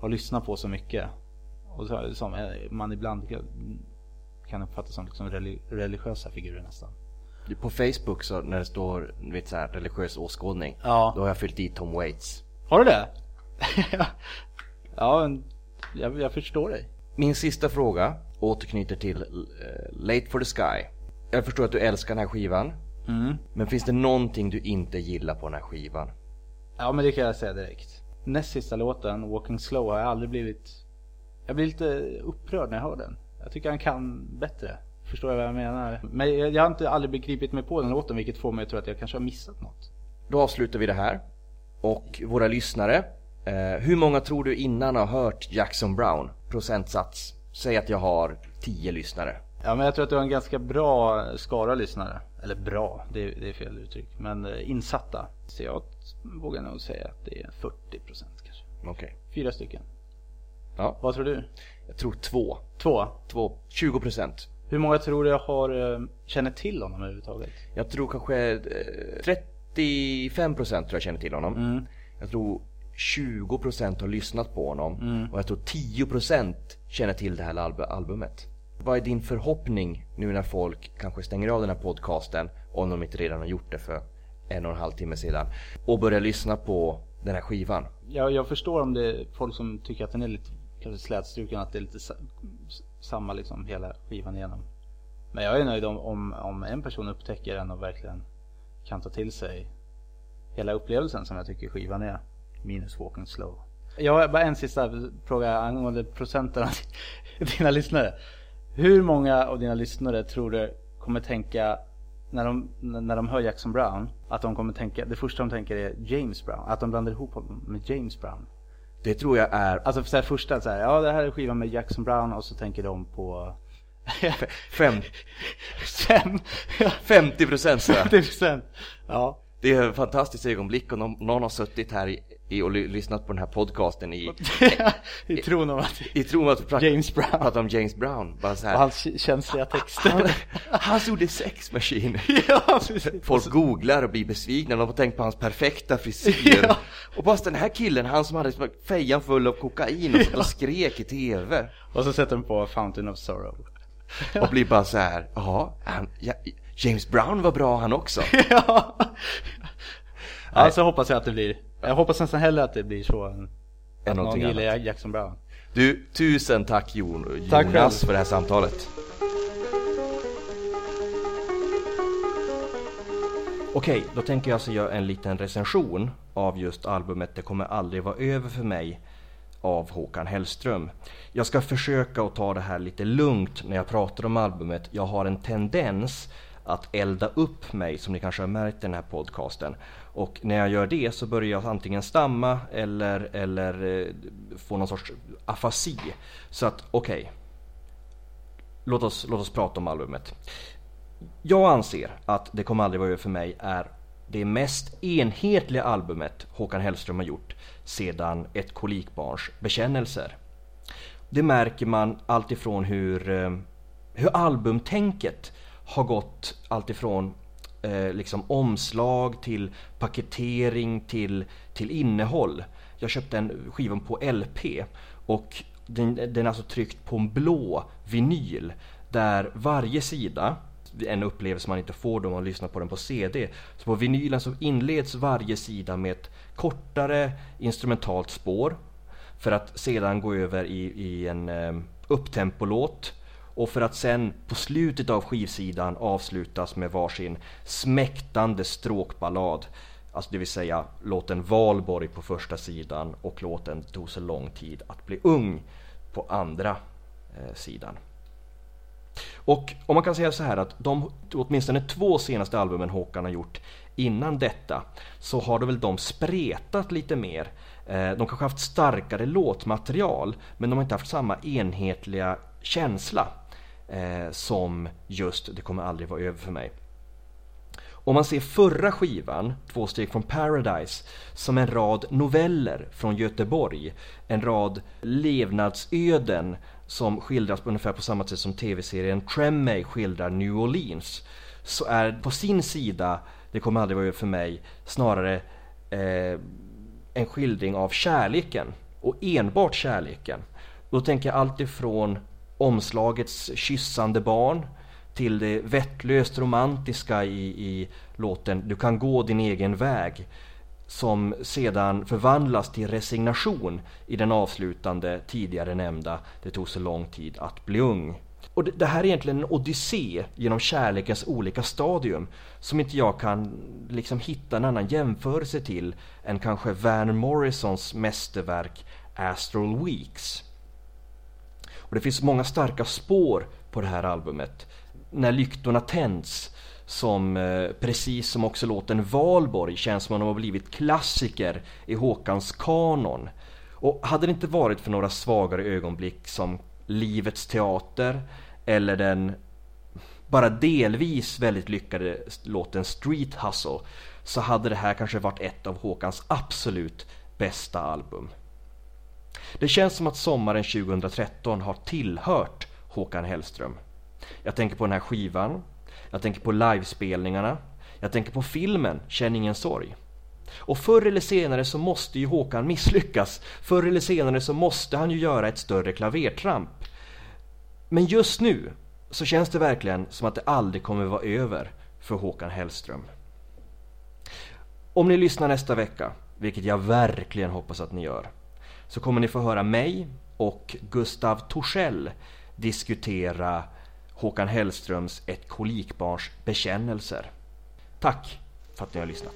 har lyssnat på så mycket. Och som eh, man ibland kan, uppfatta som liksom religiösa figurer nästan. På Facebook så när det står vet, så här, religiös åskådning. Ja. Då har jag fyllt i Tom Waits. Har du det? (laughs) ja, men jag, jag förstår dig. Min sista fråga återknyter till eh, Late for the Sky. Jag förstår att du älskar den här skivan. Mm. Men finns det någonting du inte gillar på den här skivan? Ja, men det kan jag säga direkt. Näst sista låten, Walking Slow, har jag aldrig blivit... Jag blir lite upprörd när jag hör den. Jag tycker han kan bättre. Förstår jag vad jag menar? Men jag, jag har inte aldrig begripit mig på den låten, vilket får mig att tro att jag kanske har missat något. Då avslutar vi det här. Och våra lyssnare. Eh, hur många tror du innan har hört Jackson Brown? Procentsats. Säg att jag har 10 lyssnare. Ja, men jag tror att du har en ganska bra skara lyssnare. Eller bra, det, det är fel uttryck. Men eh, insatta. Så jag vågar nog säga att det är 40 procent kanske. Okej. Fyra stycken. Ja, Vad tror du? jag tror två. Två? två 20 procent. Hur många tror du har, eh, känner till honom överhuvudtaget? Jag tror kanske eh, 35% tror jag känner till honom. Mm. Jag tror 20% har lyssnat på honom. Och jag tror 10% känner till det här alb- albumet. Vad är din förhoppning nu när folk kanske stänger av den här podcasten, om de inte redan har gjort det för en och en halv timme sedan, och börjar lyssna på den här skivan? Jag, jag förstår om det är folk som tycker att den är lite kanske slätstruken, att det är lite samma liksom hela skivan igenom. Men jag är nöjd om, om, om en person upptäcker den och verkligen kan ta till sig hela upplevelsen som jag tycker skivan är. Minus Walking Slow. Jag har bara en sista fråga angående procenten av (laughs) dina lyssnare. Hur många av dina lyssnare tror du kommer tänka när de, när de hör Jackson Brown att de kommer tänka, det första de tänker är James Brown, att de blandar ihop honom med James Brown. Det tror jag är Alltså för så här, första så här, ja det här är skivan med Jackson Brown och så tänker de på (laughs) fem, fem, (laughs) 50% så jag. 50 procent. Ja. Det är ett fantastiskt ögonblick och någon, någon har suttit här i, i och ly, lyssnat på den här podcasten i, (laughs) I tron om att i tron att vi pratar, James Brown. pratar om James Brown. Bara så här. och hans känsliga texter. Han, han gjorde Sex Machine. (laughs) ja. Folk googlar och blir besvikna, de har tänkt på hans perfekta frisyr. Ja. Och bara den här killen, han som hade fejan full av kokain och, satt och skrek i TV. Och så sätter de på Fountain of Sorrow. Och blir bara så här, ja, han, ja, James Brown var bra han också. (laughs) ja. ja, så hoppas jag att det blir. Jag hoppas nästan hellre att det blir så än att någon gillar annat. Jackson Brown. Du, tusen tack Jon, Tack Jonas själv. för det här samtalet. Okej, då tänker jag alltså göra en liten recension av just albumet Det kommer aldrig vara över för mig av Håkan Hellström. Jag ska försöka att ta det här lite lugnt när jag pratar om albumet. Jag har en tendens att elda upp mig som ni kanske har märkt i den här podcasten. Och när jag gör det så börjar jag antingen stamma eller, eller eh, få någon sorts afasi. Så att okej, låt, oss, låt oss prata om albumet. Jag anser att Det kommer aldrig vara över för mig är det mest enhetliga albumet Håkan Hellström har gjort sedan Ett kolikbarns bekännelser. Det märker man alltifrån hur, eh, hur albumtänket har gått alltifrån eh, liksom omslag till paketering till, till innehåll. Jag köpte en skivan på LP och den, den är alltså tryckt på en blå vinyl där varje sida en upplevelse man inte får då man lyssnar på den på CD. Så på vinylen så inleds varje sida med ett kortare instrumentalt spår för att sedan gå över i, i en eh, upptempolåt och för att sen på slutet av skivsidan avslutas med varsin smäktande stråkballad. Alltså det vill säga låten Valborg på första sidan och låten Tog så lång tid att bli ung på andra eh, sidan. Och om man kan säga så här att de åtminstone två senaste albumen Håkan har gjort innan detta så har de väl de spretat lite mer. Eh, de kanske haft starkare låtmaterial men de har inte haft samma enhetliga känsla eh, som just Det kommer aldrig vara över för mig. Om man ser förra skivan, Två steg från Paradise, som en rad noveller från Göteborg, en rad levnadsöden som skildras på ungefär på samma sätt som tv-serien Tremay skildrar New Orleans, så är på sin sida, det kommer aldrig vara över för mig, snarare eh, en skildring av kärleken och enbart kärleken. Då tänker jag allt ifrån omslagets kyssande barn till det vettlöst romantiska i, i låten Du kan gå din egen väg som sedan förvandlas till resignation i den avslutande tidigare nämnda Det tog så lång tid att bli ung. Och det, det här är egentligen en odyssé genom kärlekens olika stadium som inte jag kan liksom hitta en annan jämförelse till än kanske Van Morrisons mästerverk Astral Weeks. Och det finns många starka spår på det här albumet. När lyktorna tänds som eh, precis som också låten Valborg känns som om de har blivit klassiker i Håkans kanon. Och hade det inte varit för några svagare ögonblick som Livets teater eller den bara delvis väldigt lyckade låten Street Hustle så hade det här kanske varit ett av Håkans absolut bästa album. Det känns som att sommaren 2013 har tillhört Håkan Hellström. Jag tänker på den här skivan. Jag tänker på livespelningarna. Jag tänker på filmen Känn ingen sorg. Och förr eller senare så måste ju Håkan misslyckas. Förr eller senare så måste han ju göra ett större klavertramp. Men just nu så känns det verkligen som att det aldrig kommer vara över för Håkan Hellström. Om ni lyssnar nästa vecka, vilket jag verkligen hoppas att ni gör, så kommer ni få höra mig och Gustav Torssell diskutera Håkan Hellströms Ett kolikbarns bekännelser. Tack för att ni har lyssnat.